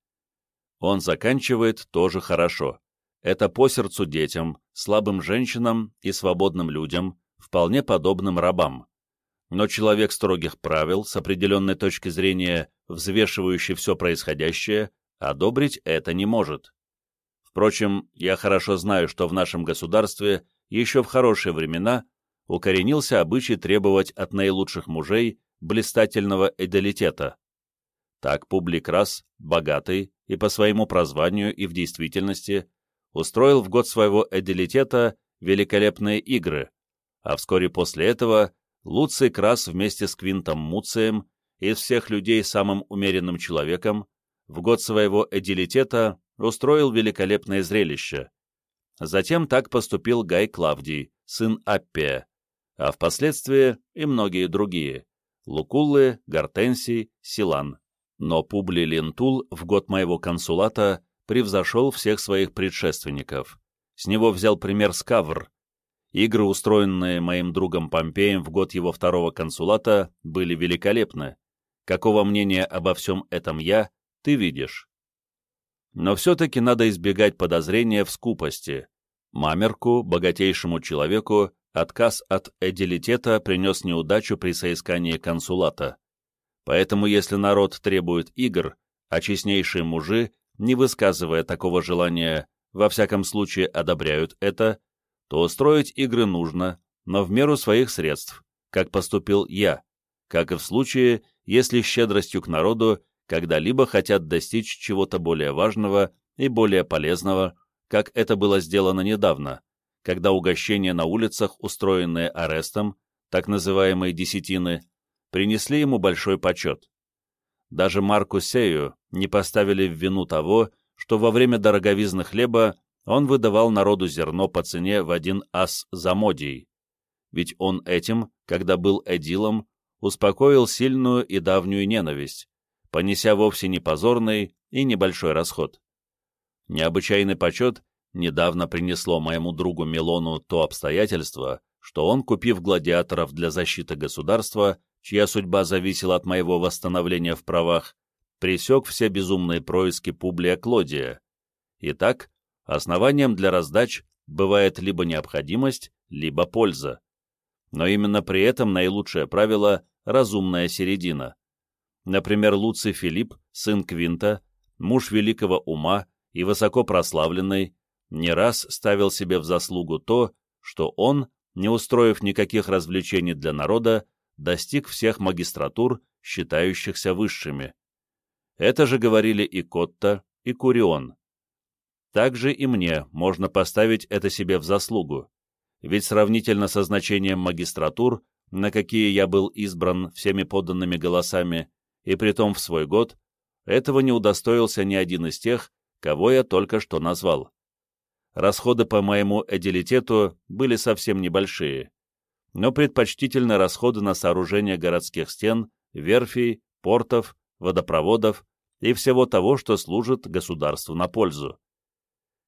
Он заканчивает тоже хорошо. Это по сердцу детям, слабым женщинам и свободным людям, вполне подобным рабам. Но человек строгих правил, с определенной точки зрения, взвешивающий все происходящее, одобрить это не может. Впрочем, я хорошо знаю, что в нашем государстве еще в хорошие времена укоренился обычай требовать от наилучших мужей блистательного эдалитета. Так Публик Рас, богатый и по своему прозванию и в действительности, устроил в год своего эдалитета великолепные игры, а вскоре после этого Луций Крас вместе с Квинтом Муцием из всех людей самым умеренным человеком в год своего эдилитета устроил великолепное зрелище. Затем так поступил Гай Клавдий, сын Аппия, а впоследствии и многие другие. Лукуллы, Гортенсий, Силан. Но Публий Лентул в год моего консулата превзошел всех своих предшественников. С него взял пример Скавр. Игры, устроенные моим другом Помпеем в год его второго консулата, были великолепны. Какого мнения обо всем этом я, ты видишь. Но все-таки надо избегать подозрения в скупости. Мамерку, богатейшему человеку, Отказ от эдилитета принес неудачу при соискании консулата. Поэтому если народ требует игр, а честнейшие мужи, не высказывая такого желания, во всяком случае одобряют это, то устроить игры нужно, но в меру своих средств, как поступил я, как и в случае, если щедростью к народу когда-либо хотят достичь чего-то более важного и более полезного, как это было сделано недавно, когда угощения на улицах, устроенные арестом, так называемые десятины, принесли ему большой почет. Даже Марку Сею не поставили в вину того, что во время дороговизны хлеба он выдавал народу зерно по цене в один ас за модий. Ведь он этим, когда был эдилом, успокоил сильную и давнюю ненависть, понеся вовсе не позорный и небольшой расход. Необычайный почет недавно принесло моему другу Милону то обстоятельство, что он, купив гладиаторов для защиты государства, чья судьба зависела от моего восстановления в правах, пресек все безумные происки Публия Клодия. Итак, основанием для раздач бывает либо необходимость, либо польза. но именно при этом наилучшее правило – разумная середина. Например, Луций Филипп, сын Квинта, муж великого ума и высоко прославленный, не раз ставил себе в заслугу то, что он, не устроив никаких развлечений для народа, достиг всех магистратур, считающихся высшими. Это же говорили и Котта, и Курион. Также и мне можно поставить это себе в заслугу, ведь сравнительно со значением магистратур, на какие я был избран всеми подданными голосами, и притом в свой год, этого не удостоился ни один из тех, кого я только что назвал. Расходы по моему эдилитету были совсем небольшие, но предпочтительно расходы на сооружение городских стен, верфей, портов, водопроводов и всего того, что служит государству на пользу.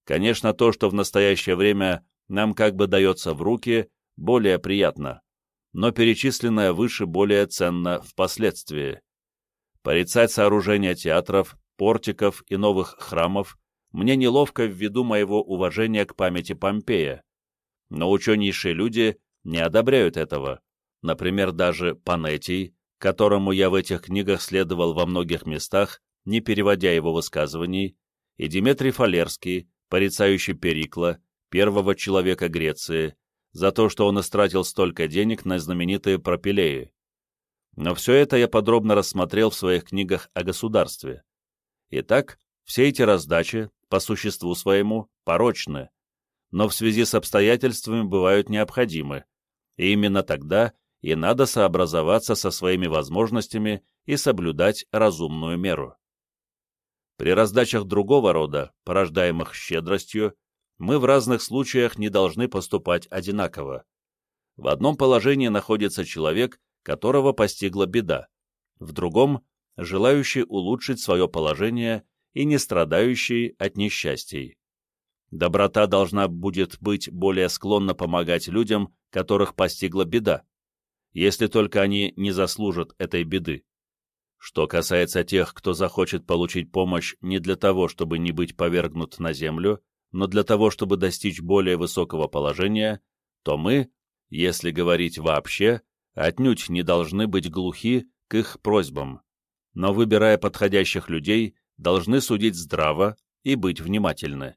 Конечно, то, что в настоящее время нам как бы дается в руки, более приятно, но перечисленное выше более ценно впоследствии. Порицать сооружение театров, портиков и новых храмов мне неловко ввиду моего уважения к памяти Помпея, но ученейшие люди не одобряют этого. Например, даже Панетий, которому я в этих книгах следовал во многих местах, не переводя его высказываний, и Дмитрий Фалерский, порицающий Перикла, первого человека Греции, за то, что он истратил столько денег на знаменитые пропилеи. Но все это я подробно рассмотрел в своих книгах о государстве. Итак, все эти раздачи, по существу своему, порочны, но в связи с обстоятельствами бывают необходимы, и именно тогда и надо сообразоваться со своими возможностями и соблюдать разумную меру. При раздачах другого рода, порождаемых щедростью, мы в разных случаях не должны поступать одинаково. В одном положении находится человек, которого постигла беда, в другом – желающий улучшить свое положение и не страдающий от несчастий. Доброта должна будет быть более склонна помогать людям, которых постигла беда, если только они не заслужат этой беды. Что касается тех, кто захочет получить помощь не для того, чтобы не быть повергнут на землю, но для того, чтобы достичь более высокого положения, то мы, если говорить вообще, отнюдь не должны быть глухи к их просьбам, но, выбирая подходящих людей, должны судить здраво и быть внимательны.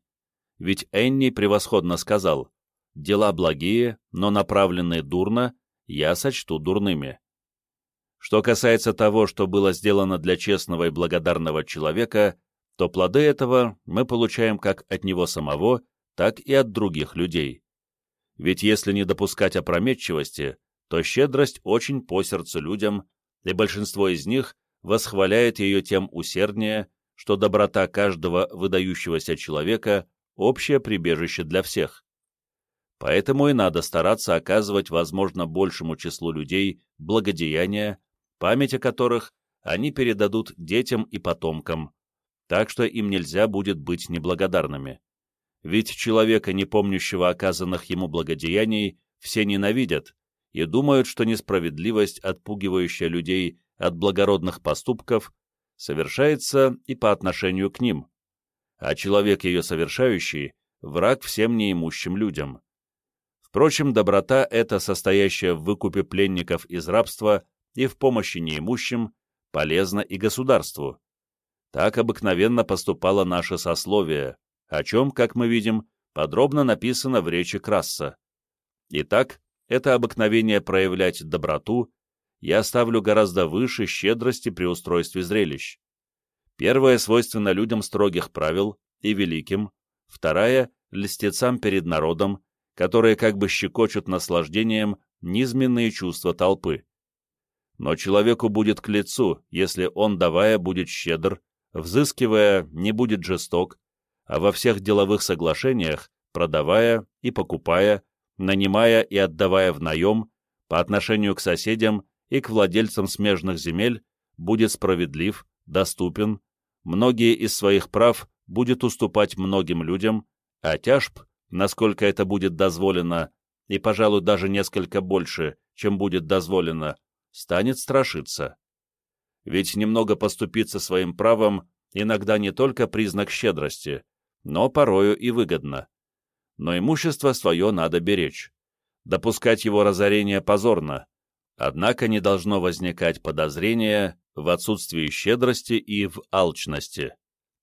Ведь Энни превосходно сказал, «Дела благие, но направленные дурно, я сочту дурными». Что касается того, что было сделано для честного и благодарного человека, то плоды этого мы получаем как от него самого, так и от других людей. Ведь если не допускать опрометчивости, то щедрость очень по сердцу людям, и большинство из них восхваляет ее тем усерднее, что доброта каждого выдающегося человека – общее прибежище для всех. Поэтому и надо стараться оказывать возможно большему числу людей благодеяния, память о которых они передадут детям и потомкам, так что им нельзя будет быть неблагодарными. Ведь человека, не помнящего оказанных ему благодеяний, все ненавидят и думают, что несправедливость, отпугивающая людей от благородных поступков, совершается и по отношению к ним, а человек ее совершающий – враг всем неимущим людям. Впрочем, доброта эта, состоящая в выкупе пленников из рабства, и в помощи неимущим полезно и государству. Так обыкновенно поступало наше сословие, о чем, как мы видим, подробно написано в речи Красса. Итак, это обыкновение проявлять доброту я ставлю гораздо выше щедрости при устройстве зрелищ. Первое свойственно людям строгих правил и великим, вторая — льстецам перед народом, которые как бы щекочут наслаждением низменные чувства толпы. Но человеку будет к лицу, если он, давая, будет щедр, взыскивая, не будет жесток, а во всех деловых соглашениях, продавая и покупая, нанимая и отдавая в наем, по отношению к соседям и к владельцам смежных земель, будет справедлив, доступен, многие из своих прав будет уступать многим людям, а тяжб, насколько это будет дозволено, и, пожалуй, даже несколько больше, чем будет дозволено, станет страшиться. Ведь немного поступиться своим правом иногда не только признак щедрости, но порою и выгодно. Но имущество свое надо беречь. допускать его разорение позорно, однако не должно возникать подозрения в отсутствии щедрости и в алчности.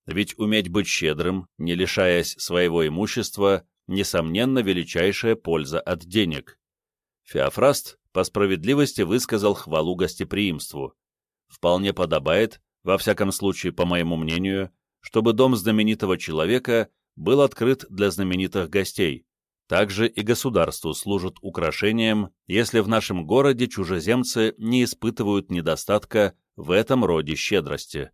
Ведь уметь быть щедрым, не лишаясь своего имущества, несомненно, величайшая польза от денег. Феофраст по справедливости высказал хвалу гостеприимству. Вполне подобает, во всяком случае, по моему мнению, чтобы дом знаменитого человека был открыт для знаменитых гостей. Также и государству служит украшением, если в нашем городе чужеземцы не испытывают недостатка в этом роде щедрости.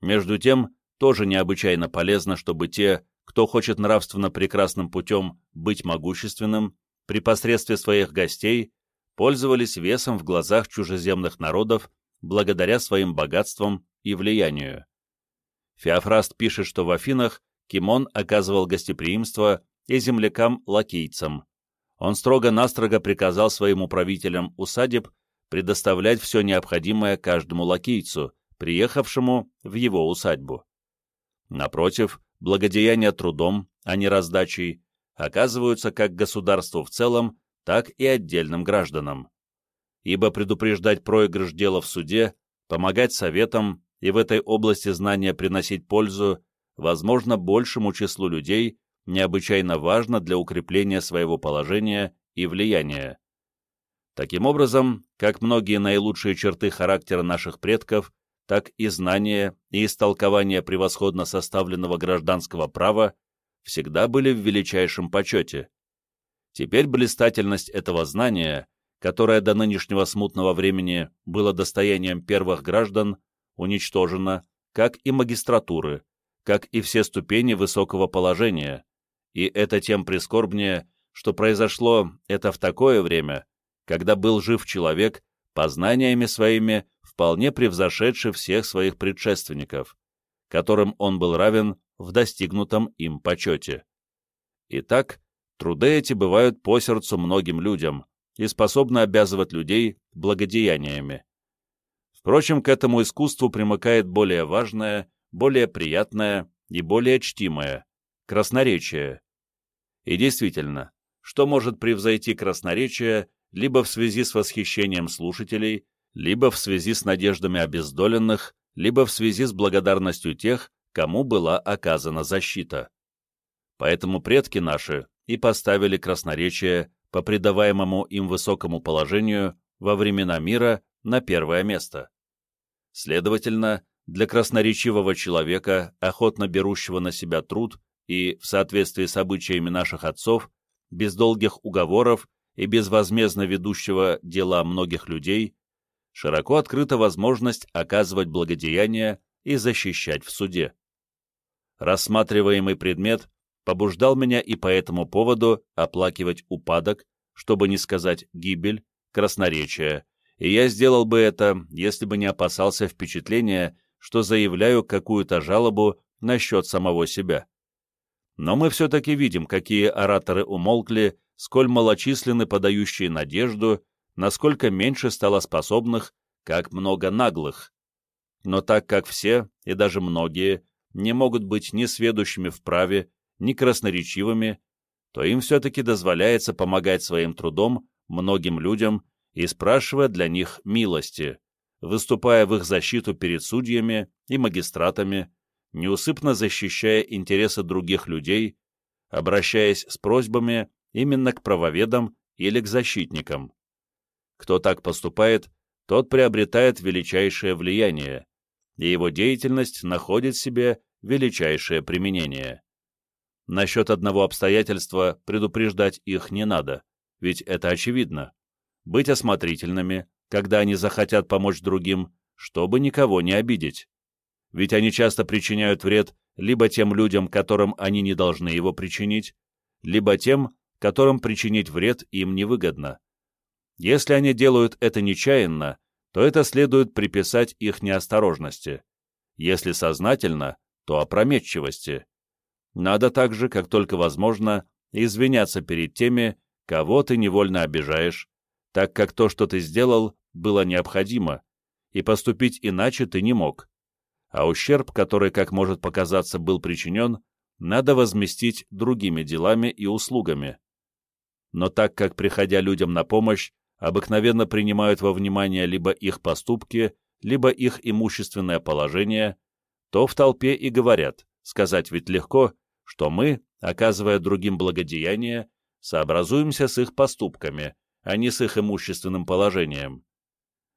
Между тем, тоже необычайно полезно, чтобы те, кто хочет нравственно прекрасным путем быть могущественным, при посредстве своих гостей пользовались весом в глазах чужеземных народов благодаря своим богатствам и влиянию. Феофраст пишет, что в Афинах Кимон оказывал гостеприимство и землякам-лакийцам. Он строго-настрого приказал своим управителям усадеб предоставлять все необходимое каждому лакийцу, приехавшему в его усадьбу. Напротив, благодеяния трудом, а не раздачей, оказываются как государству в целом, так и отдельным гражданам. Ибо предупреждать проигрыш дела в суде, помогать советам и в этой области знания приносить пользу, возможно, большему числу людей необычайно важно для укрепления своего положения и влияния. Таким образом, как многие наилучшие черты характера наших предков, так и знания и истолкование превосходно составленного гражданского права всегда были в величайшем почете. Теперь блистательность этого знания, которое до нынешнего смутного времени было достоянием первых граждан, уничтожена, как и магистратуры, как и все ступени высокого положения, и это тем прискорбнее, что произошло это в такое время, когда был жив человек, познаниями своими вполне превзошедший всех своих предшественников, которым он был равен в достигнутом им почете. Итак, труды эти бывают по сердцу многим людям и способны обязывать людей благодеяниями. Впрочем, к этому искусству примыкает более важное, более приятное и более чтимое — красноречие. И действительно, что может превзойти красноречие либо в связи с восхищением слушателей, либо в связи с надеждами обездоленных, либо в связи с благодарностью тех, кому была оказана защита. Поэтому предки наши и поставили красноречие по придаваемому им высокому положению во времена мира на первое место. Следовательно, для красноречивого человека, охотно берущего на себя труд и, в соответствии с обычаями наших отцов, без долгих уговоров и безвозмездно ведущего дела многих людей, широко открыта возможность оказывать благодеяние и защищать в суде. Рассматриваемый предмет побуждал меня и по этому поводу оплакивать упадок, чтобы не сказать гибель, красноречия, и я сделал бы это, если бы не опасался впечатления, что заявляю какую-то жалобу насчет самого себя. Но мы все-таки видим, какие ораторы умолкли, сколь малочисленны подающие надежду, насколько меньше стало способных, как много наглых. Но так как все, и даже многие, не могут быть ни сведущими в праве, ни красноречивыми, то им все-таки дозволяется помогать своим трудом многим людям и спрашивая для них милости, выступая в их защиту перед судьями и магистратами, неусыпно защищая интересы других людей, обращаясь с просьбами именно к правоведам или к защитникам. Кто так поступает, тот приобретает величайшее влияние, и его деятельность находит себе величайшее применение. Насчет одного обстоятельства предупреждать их не надо, ведь это очевидно. Быть осмотрительными, когда они захотят помочь другим, чтобы никого не обидеть. Ведь они часто причиняют вред либо тем людям, которым они не должны его причинить, либо тем, которым причинить вред им невыгодно. Если они делают это нечаянно, то это следует приписать их неосторожности. Если сознательно, то опрометчивости. Надо также, как только возможно, извиняться перед теми, кого ты невольно обижаешь, так как то, что ты сделал, было необходимо, и поступить иначе ты не мог. А ущерб, который, как может показаться, был причинен, надо возместить другими делами и услугами. но так как, приходя людям на помощь, обыкновенно принимают во внимание либо их поступки, либо их имущественное положение, то в толпе и говорят, сказать ведь легко, что мы, оказывая другим благодеяние, сообразуемся с их поступками, а не с их имущественным положением.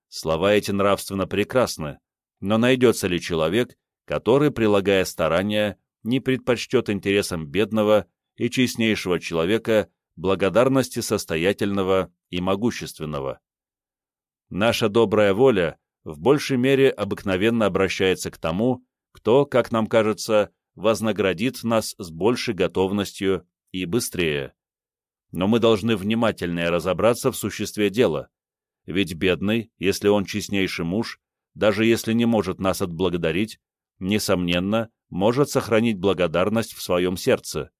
Слова эти нравственно прекрасны, но найдется ли человек, который, прилагая старания, не предпочтет интересам бедного и честнейшего человека благодарности состоятельного и могущественного? Наша добрая воля в большей мере обыкновенно обращается к тому, кто, как нам кажется, вознаградит нас с большей готовностью и быстрее. Но мы должны внимательнее разобраться в существе дела, ведь бедный, если он честнейший муж, даже если не может нас отблагодарить, несомненно, может сохранить благодарность в своем сердце.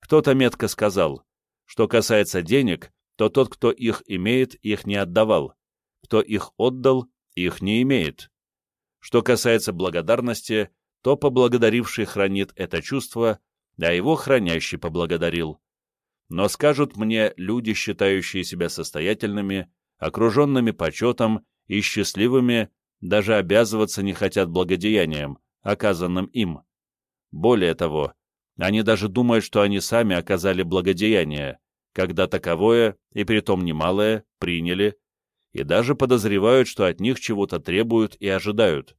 Кто-то метко сказал, что касается денег, то тот, кто их имеет, их не отдавал, кто их отдал, их не имеет. Что касается благодарности, то поблагодаривший хранит это чувство, а его хранящий поблагодарил. Но скажут мне люди, считающие себя состоятельными, окруженными почетом и счастливыми, даже обязываться не хотят благодеянием, оказанным им. Более того, они даже думают, что они сами оказали благодеяние, когда таковое, и притом немалое, приняли, и даже подозревают, что от них чего-то требуют и ожидают.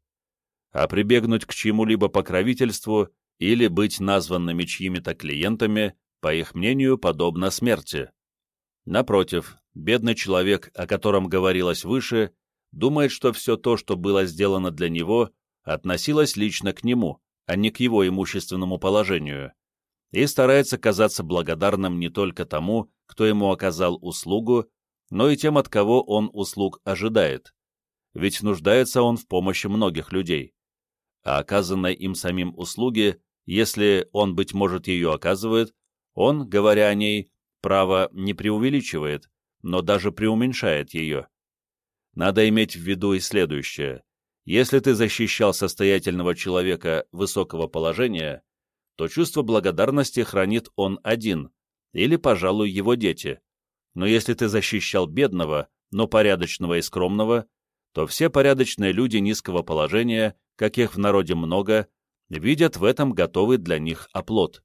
А прибегнуть к чему-либо покровительству или быть названными чьими-то клиентами, по их мнению, подобно смерти. Напротив, бедный человек, о котором говорилось выше, думает, что все то, что было сделано для него, относилось лично к нему, а не к его имущественному положению, и старается казаться благодарным не только тому, кто ему оказал услугу, но и тем, от кого он услуг ожидает, ведь нуждается он в помощи многих людей. А оказанной им самим услуги, если он, быть может, ее оказывает, он, говоря о ней, право не преувеличивает, но даже преуменьшает ее. Надо иметь в виду и следующее. Если ты защищал состоятельного человека высокого положения, то чувство благодарности хранит он один, или, пожалуй, его дети. Но если ты защищал бедного, но порядочного и скромного, то все порядочные люди низкого положения, каких в народе много, видят в этом готовый для них оплот.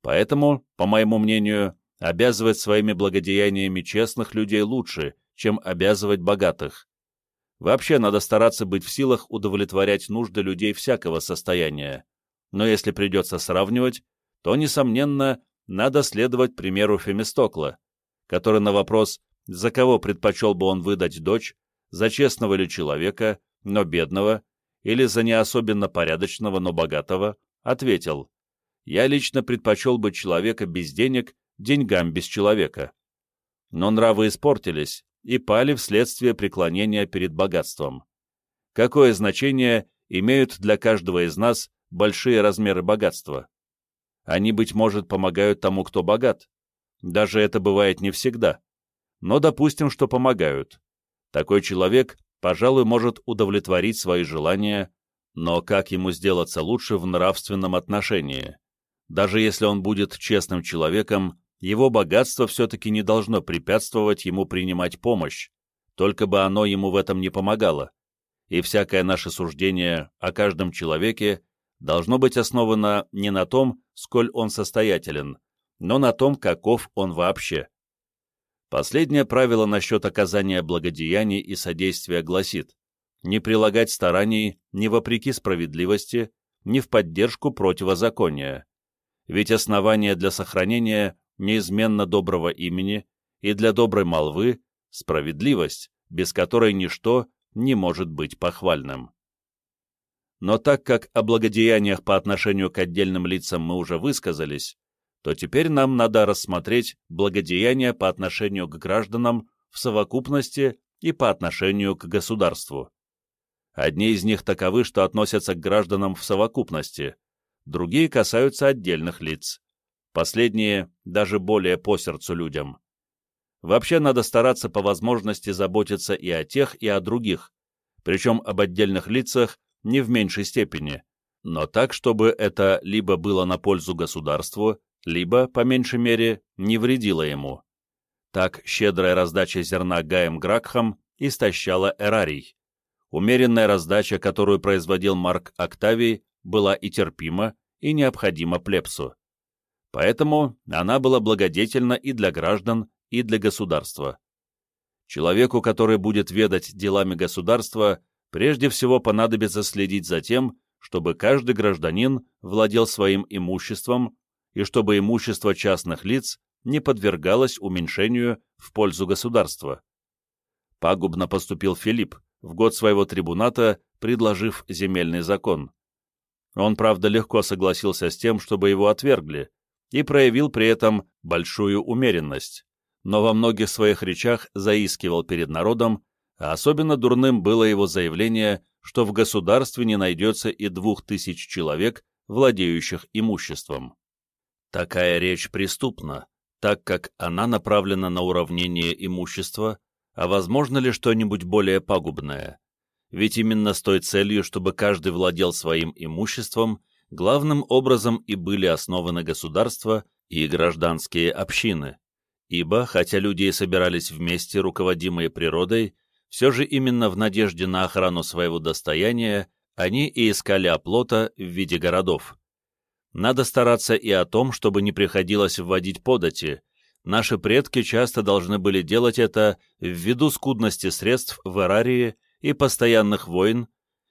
Поэтому, по моему мнению, обязывать своими благодеяниями честных людей лучше, чем обязывать богатых. Вообще надо стараться быть в силах удовлетворять нужды людей всякого состояния. Но если придется сравнивать, то, несомненно, надо следовать примеру Фемистокла, который на вопрос, за кого предпочел бы он выдать дочь, за честного ли человека, но бедного, или за не особенно порядочного, но богатого, ответил, «Я лично предпочел бы человека без денег деньгам без человека». Но нравы испортились, и пали вследствие преклонения перед богатством. Какое значение имеют для каждого из нас большие размеры богатства? Они, быть может, помогают тому, кто богат. Даже это бывает не всегда. Но допустим, что помогают. Такой человек, пожалуй, может удовлетворить свои желания, но как ему сделаться лучше в нравственном отношении? Даже если он будет честным человеком, его богатство все-таки не должно препятствовать ему принимать помощь, только бы оно ему в этом не помогало, и всякое наше суждение о каждом человеке должно быть основано не на том, сколь он состоятелен, но на том, каков он вообще. Последнее правило насчет оказания благодеяний и содействия гласит не прилагать стараний ни вопреки справедливости, ни в поддержку противозакония. Ведь основание для сохранения неизменно доброго имени и для доброй молвы справедливость, без которой ничто не может быть похвальным. Но так как о благодеяниях по отношению к отдельным лицам мы уже высказались, то теперь нам надо рассмотреть благодеяния по отношению к гражданам в совокупности и по отношению к государству. Одни из них таковы, что относятся к гражданам в совокупности, другие касаются отдельных лиц последние даже более по сердцу людям. Вообще надо стараться по возможности заботиться и о тех, и о других, причем об отдельных лицах не в меньшей степени, но так, чтобы это либо было на пользу государству, либо, по меньшей мере, не вредила ему. Так щедрая раздача зерна Гаем Гракхам истощала эрарий. Умеренная раздача, которую производил Марк Октавий, была и терпима, и необходима плебсу. Поэтому она была благодетельна и для граждан, и для государства. Человеку, который будет ведать делами государства, прежде всего понадобится следить за тем, чтобы каждый гражданин владел своим имуществом и чтобы имущество частных лиц не подвергалось уменьшению в пользу государства. Пагубно поступил Филипп, в год своего трибуната предложив земельный закон. Он, правда, легко согласился с тем, чтобы его отвергли, и проявил при этом большую умеренность, но во многих своих речах заискивал перед народом, а особенно дурным было его заявление, что в государстве не найдется и двух тысяч человек, владеющих имуществом. Такая речь преступна, так как она направлена на уравнение имущества, а возможно ли что-нибудь более пагубное? Ведь именно с той целью, чтобы каждый владел своим имуществом, главным образом и были основаны государства и гражданские общины. Ибо, хотя люди и собирались вместе, руководимые природой, все же именно в надежде на охрану своего достояния они и искали оплота в виде городов. Надо стараться и о том, чтобы не приходилось вводить подати. Наши предки часто должны были делать это ввиду скудности средств в эрарии и постоянных войн,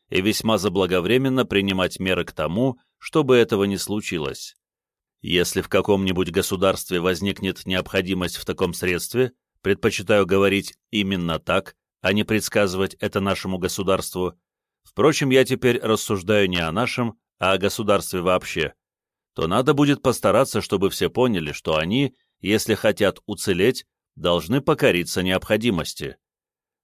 и весьма заблаговременно принимать меры к тому, чтобы этого не случилось. Если в каком-нибудь государстве возникнет необходимость в таком средстве, предпочитаю говорить именно так, а не предсказывать это нашему государству. Впрочем, я теперь рассуждаю не о нашем, а о государстве вообще. То надо будет постараться, чтобы все поняли, что они, если хотят уцелеть, должны покориться необходимости.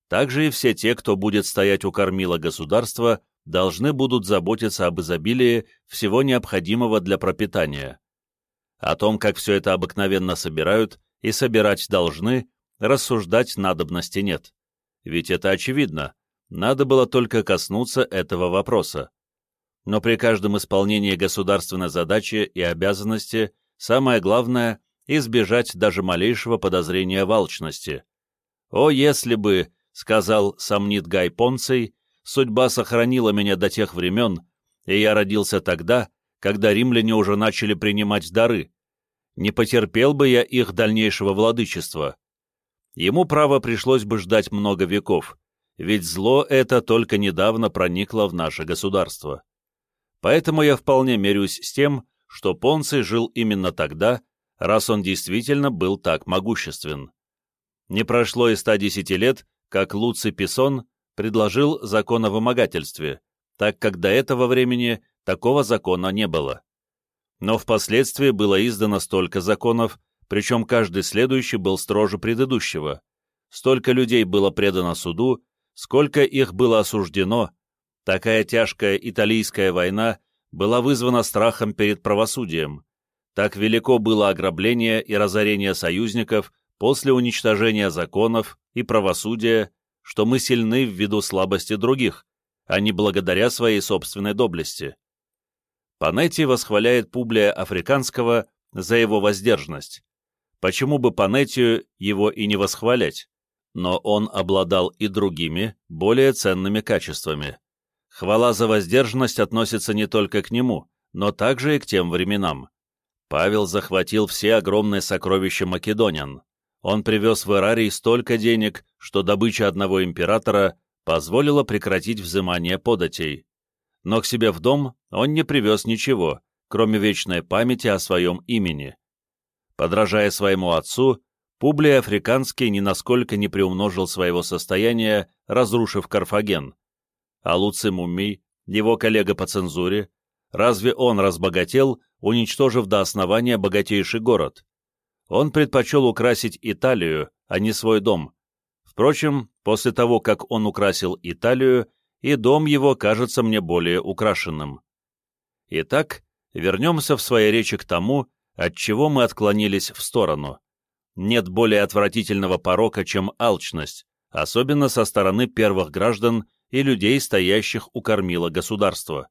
Также и все те, кто будет стоять у кормила государства, должны будут заботиться об изобилии всего необходимого для пропитания. О том, как все это обыкновенно собирают и собирать должны, рассуждать надобности нет. Ведь это очевидно, надо было только коснуться этого вопроса. Но при каждом исполнении государственной задачи и обязанности самое главное – избежать даже малейшего подозрения в алчности. «О, если бы», — сказал Самнит Гай Понций, — «судьба сохранила меня до тех времен, и я родился тогда, когда римляне уже начали принимать дары. Не потерпел бы я их дальнейшего владычества ему, право, пришлось бы ждать много веков, ведь зло это только недавно проникло в наше государство. Поэтому я вполне мерюсь с тем, что Понций жил именно тогда, раз он действительно был так могуществен. Не прошло и 110 лет, как Луций Писон предложил закон о вымогательстве, так как до этого времени такого закона не было. Но впоследствии было издано столько законов, причем каждый следующий был строже предыдущего. Столько людей было предано суду, сколько их было осуждено. Такая тяжкая италийская война была вызвана страхом перед правосудием. Так велико было ограбление и разорение союзников после уничтожения законов и правосудия, что мы сильны ввиду слабости других, а не благодаря своей собственной доблести. Панетти восхваляет Публия Африканского за его воздержанность почему бы Панетию его и не восхвалять? Но он обладал и другими, более ценными качествами. Хвала за воздержанность относится не только к нему, но также и к тем временам. Павел захватил все огромные сокровища македонян. Он привез в Эрарий столько денег, что добыча одного императора позволила прекратить взимание податей. Но к себе в дом он не привез ничего, кроме вечной памяти о своем имени. Подражая своему отцу, Публий Африканский ни насколько не приумножил своего состояния, разрушив Карфаген. А Луций Мумий, его коллега по цензуре, разве он разбогател, уничтожив до основания богатейший город? Он предпочел украсить Италию, а не свой дом. Впрочем, после того, как он украсил Италию, и дом его кажется мне более украшенным. Итак, вернемся в своей речи к тому, от чего мы отклонились в сторону. Нет более отвратительного порока, чем алчность, особенно со стороны первых граждан и людей, стоящих у кормила государства.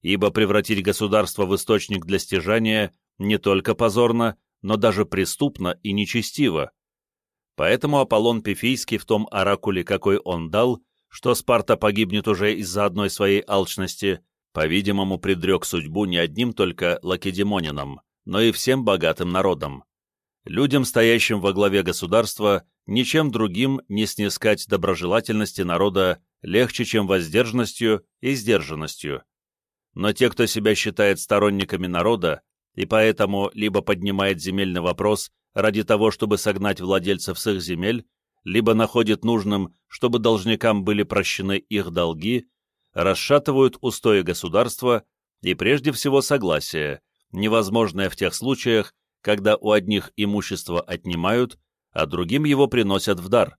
Ибо превратить государство в источник для стяжания не только позорно, но даже преступно и нечестиво. Поэтому Аполлон Пифийский в том оракуле, какой он дал, что Спарта погибнет уже из-за одной своей алчности, по-видимому, предрек судьбу не одним только лакедемонинам, но и всем богатым народам. Людям, стоящим во главе государства, ничем другим не снискать доброжелательности народа легче, чем воздержанностью и сдержанностью. Но те, кто себя считает сторонниками народа, и поэтому либо поднимает земельный вопрос ради того, чтобы согнать владельцев с их земель, либо находит нужным, чтобы должникам были прощены их долги, расшатывают устои государства и прежде всего согласие, невозможное в тех случаях, когда у одних имущество отнимают, а другим его приносят в дар.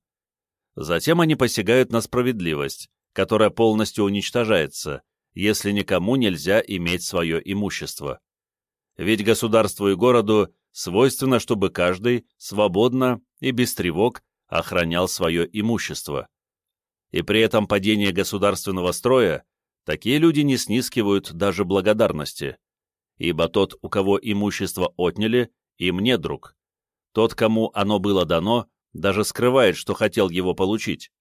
Затем они посягают на справедливость, которая полностью уничтожается, если никому нельзя иметь свое имущество. Ведь государству и городу свойственно, чтобы каждый свободно и без тревог охранял свое имущество. И при этом падение государственного строя такие люди не снискивают даже благодарности, ибо тот, у кого имущество отняли, им не друг. Тот, кому оно было дано, даже скрывает, что хотел его получить.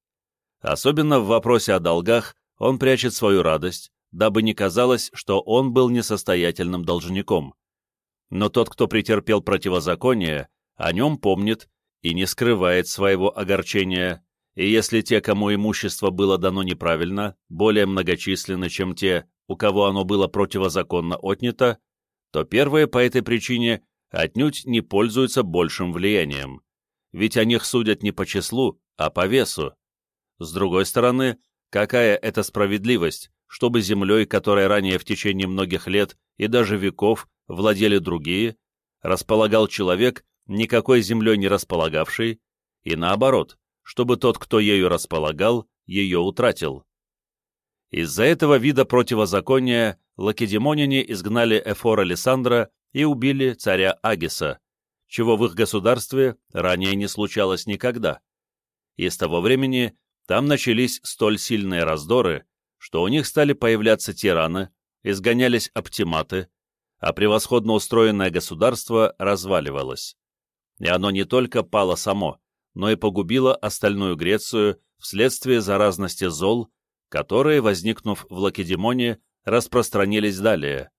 Особенно в вопросе о долгах он прячет свою радость, дабы не казалось, что он был несостоятельным должником. Но тот, кто претерпел противозаконие, о нем помнит и не скрывает своего огорчения, и если те, кому имущество было дано неправильно, более многочисленны, чем те, у кого оно было противозаконно отнято, то первые по этой причине отнюдь не пользуются большим влиянием, ведь о них судят не по числу, а по весу. С другой стороны, какая это справедливость, чтобы землей, которой ранее в течение многих лет и даже веков владели другие, располагал человек, никакой землей не располагавший, и наоборот, чтобы тот, кто ею располагал, ее утратил. Из-за этого вида противозакония лакедемоняне изгнали Эфора Лиссандра и убили царя Агиса, чего в их государстве ранее не случалось никогда. И с того времени там начались столь сильные раздоры, что у них стали появляться тираны, изгонялись оптиматы, а превосходно устроенное государство разваливалось. И оно не только пало само, но и погубило остальную Грецию вследствие заразности зол, которые, возникнув в Лакедемоне, распространились далее,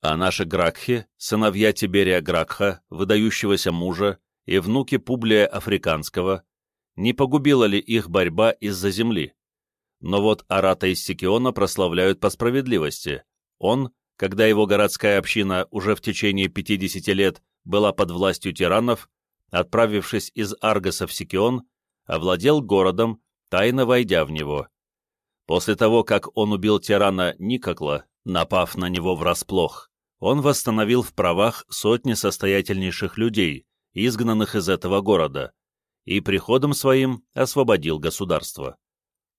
а наши Гракхи, сыновья Тиберия Гракха, выдающегося мужа, и внуки Публия Африканского, не погубила ли их борьба из-за земли? Но вот Арата из Сикиона прославляют по справедливости. Он, когда его городская община уже в течение 50 лет была под властью тиранов, отправившись из Аргоса в Сикион, овладел городом, тайно войдя в него. После того, как он убил тирана Никокла, напав на него врасплох, он восстановил в правах сотни состоятельнейших людей, изгнанных из этого города, и приходом своим освободил государство.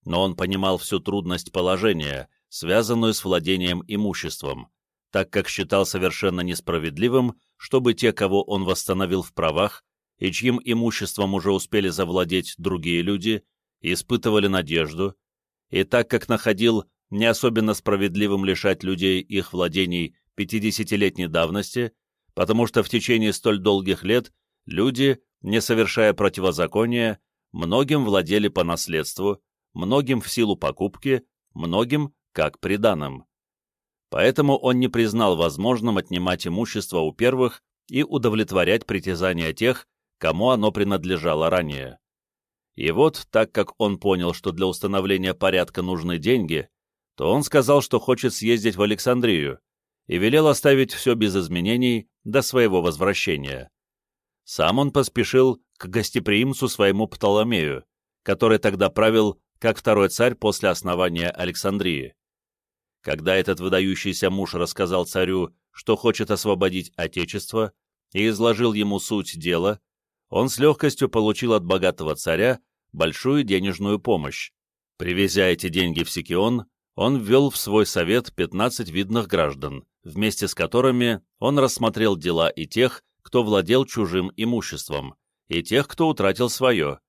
Но он понимал всю трудность положения, связанную с владением имуществом, так как считал совершенно несправедливым, чтобы те, кого он восстановил в правах, и чьим имуществом уже успели завладеть другие люди, испытывали надежду, и так как находил не особенно справедливым лишать людей их владений 50-летней давности, потому что в течение столь долгих лет люди, не совершая противозакония, многим владели по наследству, многим в силу покупки, многим как приданым. Поэтому он не признал возможным отнимать имущество у первых и удовлетворять притязания тех, кому оно принадлежало ранее. И вот, так как он понял, что для установления порядка нужны деньги, то он сказал, что хочет съездить в Александрию, и велел оставить все без изменений до своего возвращения. Сам он поспешил к гостеприимцу своему Птоломею, который тогда правил как второй царь после основания Александрии. Когда этот выдающийся муж рассказал царю, что хочет освободить отечество, и изложил ему суть дела, он с легкостью получил от богатого царя большую денежную помощь. Привезя эти деньги в Сикион, он ввел в свой совет 15 видных граждан, вместе с которыми он рассмотрел дела и тех, кто владел чужим имуществом, и тех, кто утратил свое,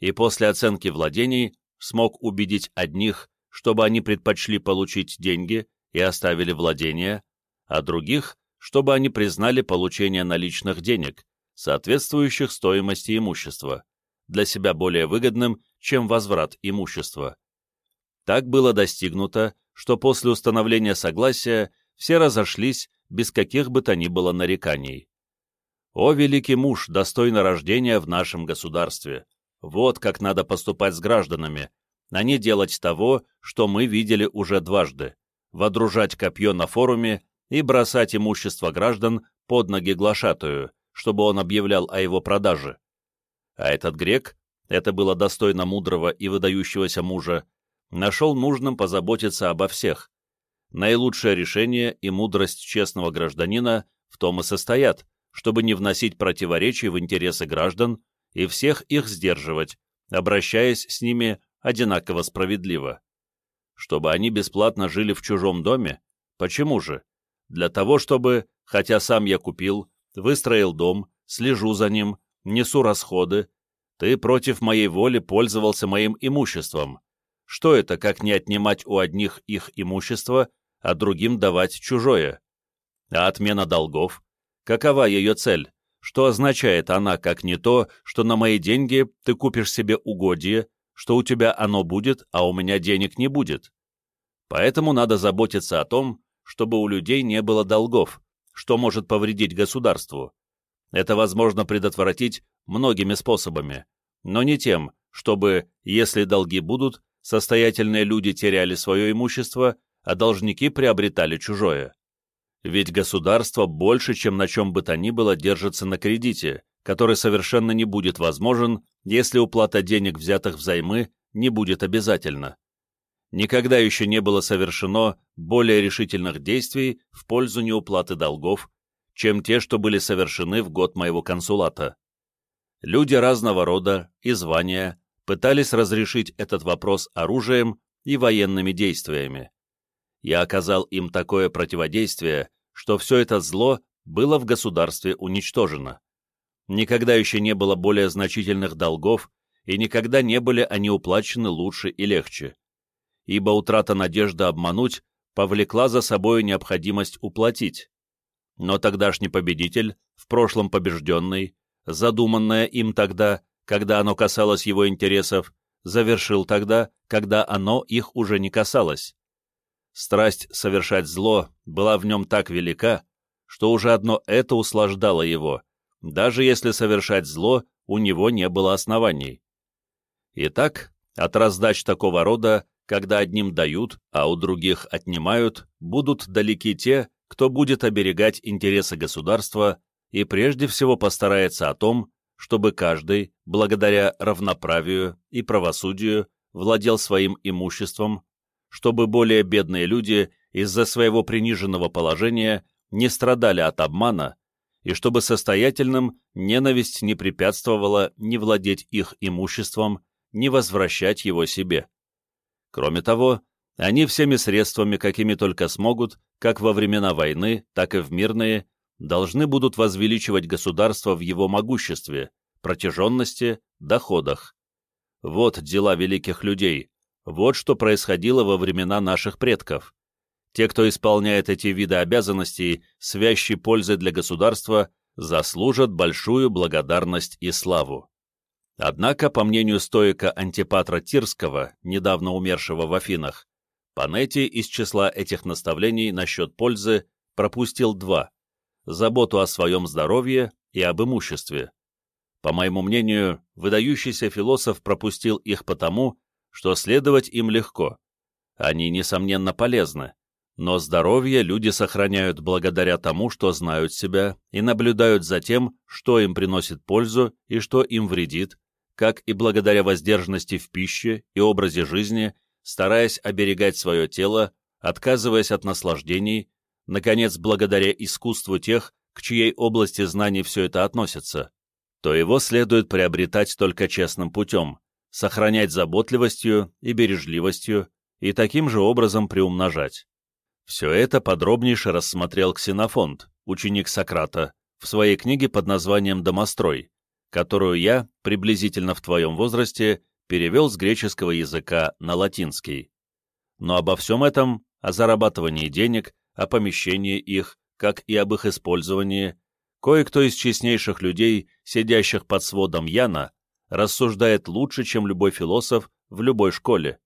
и после оценки владений смог убедить одних, чтобы они предпочли получить деньги и оставили владения, а других, чтобы они признали получение наличных денег, соответствующих стоимости имущества, для себя более выгодным, чем возврат имущества. Так было достигнуто, что после установления согласия все разошлись без каких бы то ни было нареканий. О, великий муж, достойно рождения в нашем государстве! Вот как надо поступать с гражданами, а не делать того, что мы видели уже дважды, водружать копье на форуме и бросать имущество граждан под ноги глашатую, чтобы он объявлял о его продаже. А этот грек, это было достойно мудрого и выдающегося мужа, нашел нужным позаботиться обо всех. Наилучшее решение и мудрость честного гражданина в том и состоят, чтобы не вносить противоречий в интересы граждан и всех их сдерживать, обращаясь с ними одинаково справедливо. Чтобы они бесплатно жили в чужом доме? Почему же? Для того, чтобы, хотя сам я купил, выстроил дом, слежу за ним, несу расходы, ты против моей воли пользовался моим имуществом. Что это, как не отнимать у одних их имущество, а другим давать чужое? А отмена долгов? Какова ее цель? Что означает она, как не то, что на мои деньги ты купишь себе угодье, что у тебя оно будет, а у меня денег не будет? Поэтому надо заботиться о том, чтобы у людей не было долгов, что может повредить государству. Это возможно предотвратить многими способами, но не тем, чтобы, если долги будут, состоятельные люди теряли свое имущество, а должники приобретали чужое. Ведь государство больше, чем на чем бы то ни было, держится на кредите, который совершенно не будет возможен, если уплата денег, взятых взаймы, не будет обязательна. Никогда еще не было совершено более решительных действий в пользу неуплаты долгов, чем те, что были совершены в год моего консулата. Люди разного рода и звания пытались разрешить этот вопрос оружием и военными действиями. Я оказал им такое противодействие, что все это зло было в государстве уничтожено. Никогда еще не было более значительных долгов, и никогда не были они уплачены лучше и легче. Ибо утрата надежды обмануть повлекла за собой необходимость уплатить. Но тогдашний победитель, в прошлом побежденный, задуманное им тогда, когда оно касалось его интересов, завершил тогда, когда оно их уже не касалось. Страсть совершать зло была в нем так велика, что уже одно это услаждало его, даже если совершать зло у него не было оснований. Итак, от раздач такого рода, когда одним дают, а у других отнимают, будут далеки те, кто будет оберегать интересы государства и прежде всего постарается о том, чтобы каждый, благодаря равноправию и правосудию, владел своим имуществом, чтобы более бедные люди из-за своего приниженного положения не страдали от обмана, и чтобы состоятельным ненависть не препятствовала ни владеть их имуществом, ни возвращать его себе. Кроме того, они всеми средствами, какими только смогут, как во времена войны, так и в мирные, должны будут возвеличивать государство в его могуществе, протяженности, доходах. Вот дела великих людей, вот что происходило во времена наших предков. Те, кто исполняет эти виды обязанностей с вящей пользой для государства, заслужат большую благодарность и славу. Однако, по мнению стоика Антипатра Тирского, недавно умершего в Афинах, Панетти из числа этих наставлений насчет пользы пропустил два – заботу о своем здоровье и об имуществе. По моему мнению, выдающийся философ пропустил их потому, что следовать им легко. Они, несомненно, полезны, но здоровье люди сохраняют благодаря тому, что знают себя и наблюдают за тем, что им приносит пользу и что им вредит, как и благодаря воздержанности в пище и образе жизни, стараясь оберегать свое тело, отказываясь от наслаждений, наконец, благодаря искусству тех, к чьей области знаний все это относится то его следует приобретать только честным путем, сохранять заботливостью и бережливостью и таким же образом приумножать. Все это подробнейше рассмотрел Ксенофонт, ученик Сократа, в своей книге под названием «Домострой», которую я, приблизительно в твоем возрасте, перевел с греческого языка на латинский. Но обо всем этом, о зарабатывании денег, о помещении их, как и об их использовании, кое-кто из честнейших людей, сидящих под сводом Яна, рассуждает лучше, чем любой философ в любой школе.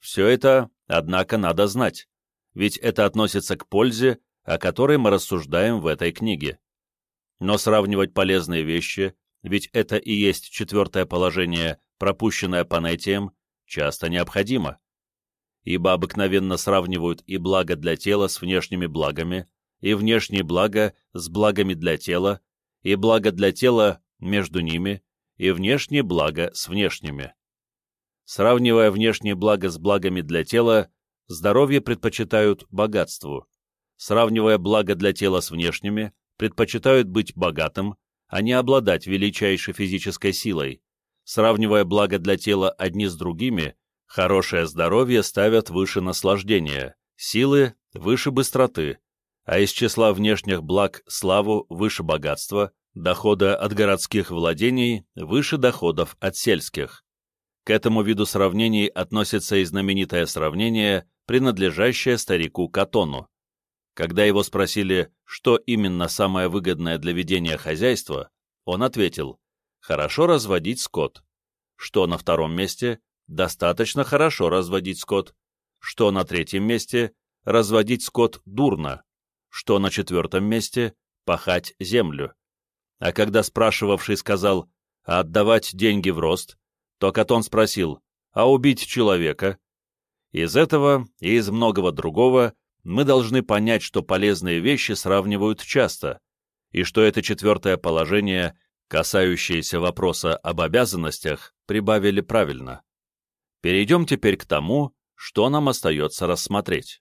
Все это, однако, надо знать, ведь это относится к пользе, о которой мы рассуждаем в этой книге. Но сравнивать полезные вещи, ведь это и есть четвертое положение, пропущенное понятием, часто необходимо. Ибо обыкновенно сравнивают и благо для тела с внешними благами, и внешние блага с благами для тела, и благо для тела между ними, и внешние блага с внешними. Сравнивая внешние блага с благами для тела, здоровье предпочитают богатству. Сравнивая благо для тела с внешними, предпочитают быть богатым, а не обладать величайшей физической силой. Сравнивая благо для тела одни с другими, хорошее здоровье ставят выше наслаждения, силы выше быстроты, а из числа внешних благ славу выше богатства, дохода от городских владений выше доходов от сельских. К этому виду сравнений относится и знаменитое сравнение, принадлежащее старику Катону. Когда его спросили, что именно самое выгодное для ведения хозяйства, он ответил, «Хорошо разводить скот». Что на втором месте? Достаточно хорошо разводить скот. Что на третьем месте? Разводить скот дурно. Что на четвертом месте? Пахать землю. А когда спрашивавший сказал «А отдавать деньги в рост», то Катон спросил «А убить человека?» Из этого и из многого другого мы должны понять, что полезные вещи сравнивают часто, и что это четвертое положение, касающееся вопроса об обязанностях, прибавили правильно. Перейдем теперь к тому, что нам остается рассмотреть.